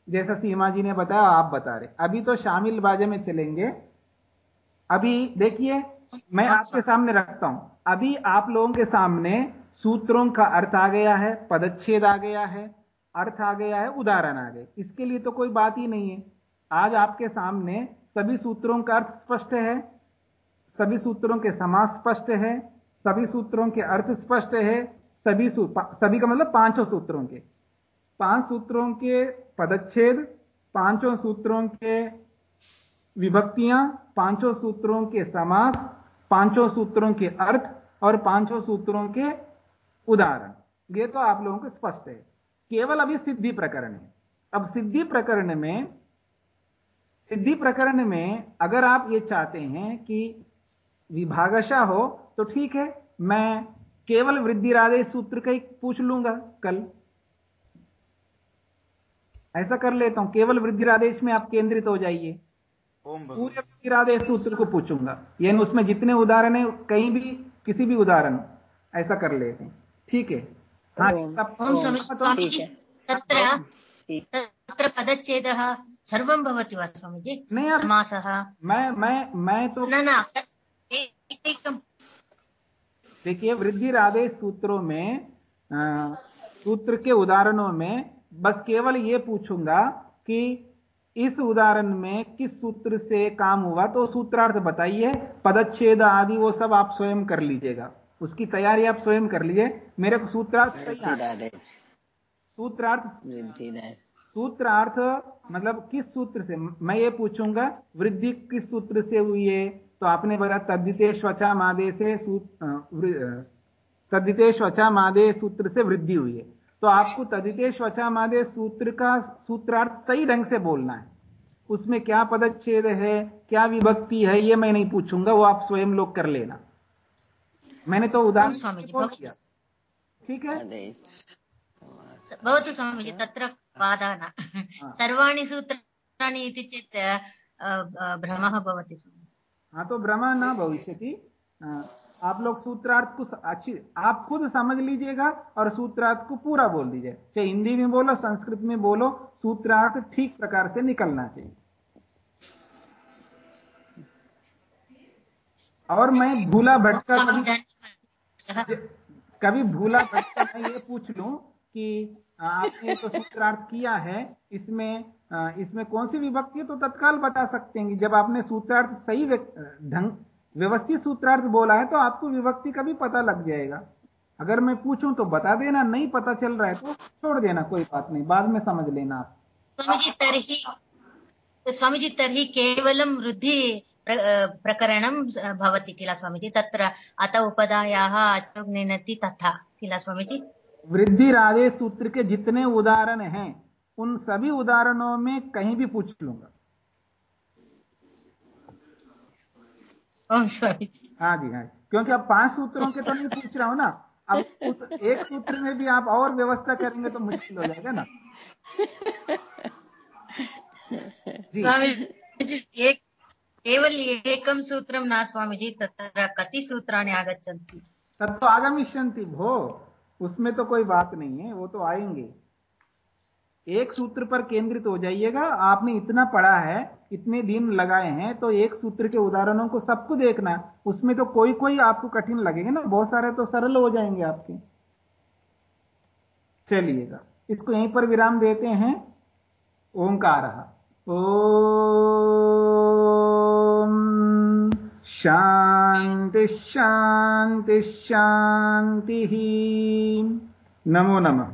जैसा सीमा जी ने बताया आप बता रहे। अभी तो शामिल बाजे में चलेंगे। अभी देखिए मैं आपके सामने रखता हूँ। अभी आप लोगों के सामने सूत्रों का अर्थ आ गया है पदच्छेद आ गया है अर्थ आ गया है उदाहरण आ गए। इसके लिए तो कोई बात ही नहीं है। आज आपके सामने सभी सूत्रों का अर्थ स्पष्ट है सभी सूत्रों के समास स्पष्ट है सभी सूत्रों के अर्थ स्पष्ट है सभी सभी का मतलब पाँचों सूत्रों के। पाँच सूत्रों के पदच्छेद, पाँचों सूत्रों के विभक्तियाँ, पाँचों सूत्रों के समास, पाँचों सूत्रों के अर्थ और पाँचों सूत्रों के उदाहरण। ये तो आप लोगों को स्पष्ट है। केवल अभी सिद्धि प्रकरण है। अब सिद्धि प्रकरण में, सिद्धि प्रकरण में अगर आप ये चाहते हैं कि विभागशा हो तो ठीक है, मैं केवल वृद्धि राधे सूत्र का ही पूछ लूँगा कल। ऐसा कर लेता हूँ केवल वृद्धि राधेश में आप केंद्रित हो जाइए। पूरे वृद्धि राधेश सूत्र को पूछूँगा। यानी उसमें जितने उदाहरण है कहीं भी किसी भी उदाहरण ऐसा कर लेते हैं। ठीक है? हाँ तत्र पदच्छेदः सर्वं भवति वा स्वामीजी? समासः? मैं मैं मैं तो न न देखिए वृद्धि राधे सूत्रों में आ, सूत्र के उदाहरणों में बस केवल ये पूछूँगा कि इस उदाहरण में किस सूत्र से काम हुआ? तो सूत्रार्थ बताइए पदच्छेद आदि वो सब आप स्वयं कर लीजिएगा। उसकी तैयारी आप स्वयं कर लीजिए। मेरे को सूत्रार्थ सही सूत्रार्थ सूत्रार्थ मतलब किस सूत्र से? मैं ये पूछूँगा वृद्धि किस सूत्र से हुई है तो आपने बताया तद्दिते श्वचा मादे से तद्दिते श्वचा मादे सूत्र से वृद्धि हुई है। तो आपको तदिते श्वचा मादे सूत्र का सूत्रार्थ सही ढंग से बोलना है। उसमें क्या पदच्छेद है क्या विभक्ति है ये मैं नहीं पूछूँगा वो आप स्वयं लोग कर लेना। मैंने तो उदाहरण किया। ठीक है? भवतु स्वामीजि तत्र बाधा न सर्वाणि सूत्राणि इति चेत् भ्रमः भवति स्वामीजि। हाँ तो भ्रम न भविष्य आप लोग सूत्रार्थ को अच्छी, आप खुद समझ लीजिएगा और सूत्रार्थ को पूरा बोल दीजिए। चाहे हिंदी में बोलो, संस्कृत में बोलो, सूत्रार्थ ठीक प्रकार से निकलना चाहिए। और मैं भूला भटका कभी कभी भूला भटका मैं ये पूछ लूँ कि आपने तो सूत्रार्थ किया है, इसमें इसमें कौन सी विभक्ति है तो तत्काल बता सकते हैं जब आपने सूत्रार्थ सही ढंग व्यवस्थित सूत्रार्थ बोला है तो आपको विभक्ति का भी पता लग जाएगा। अगर मैं पूछूँ तो बता देना नहीं पता चल रहा है तो छोड़ देना कोई बात नहीं बाद में समझ लेना आप। स्वामी जी तरही स्वामी जी तर्हि केवलं वृद्धि प्रकरणं भवति किल स्वामीजी तत्र अत उपदायाः अचोग्निनति तथा किल स्वामीजी। वृद्धि राधे सूत्र के जितने उदाहरण हैं उन सभी उदाहरणों में कहीं भी पूछ लूँगा। हाँ जी हाँ क्योंकि अब पाँच सूत्रों के तो नहीं पूछ रहा हूँ ना। अब उस एक सूत्र में भी आप और व्यवस्था करेंगे तो मुश्किल हो जाएगा ना। जी। एक केवल एकं सूत्रं न स्वामीजी तत्र कति सूत्राणि आगच्छन्ति। तत्तु आगमिष्यन्ति भो। उसमें तो कोई बात नहीं है वो तो आएँगे। एक सूत्र पर केंद्रित हो जाइएगा। आपने इतना पढ़ा है, इतने दिन लगाए हैं तो एक सूत्र के उदाहरणों को सबको देखना। उसमें तो कोई कोई आपको कठिन लगेगा ना। बहुत सारे तो सरल हो जाएँगे आपके। चलिएगा। इसको यहीं पर विराम देते हैं। ओंकार शांति शांति शांति नमो नमः।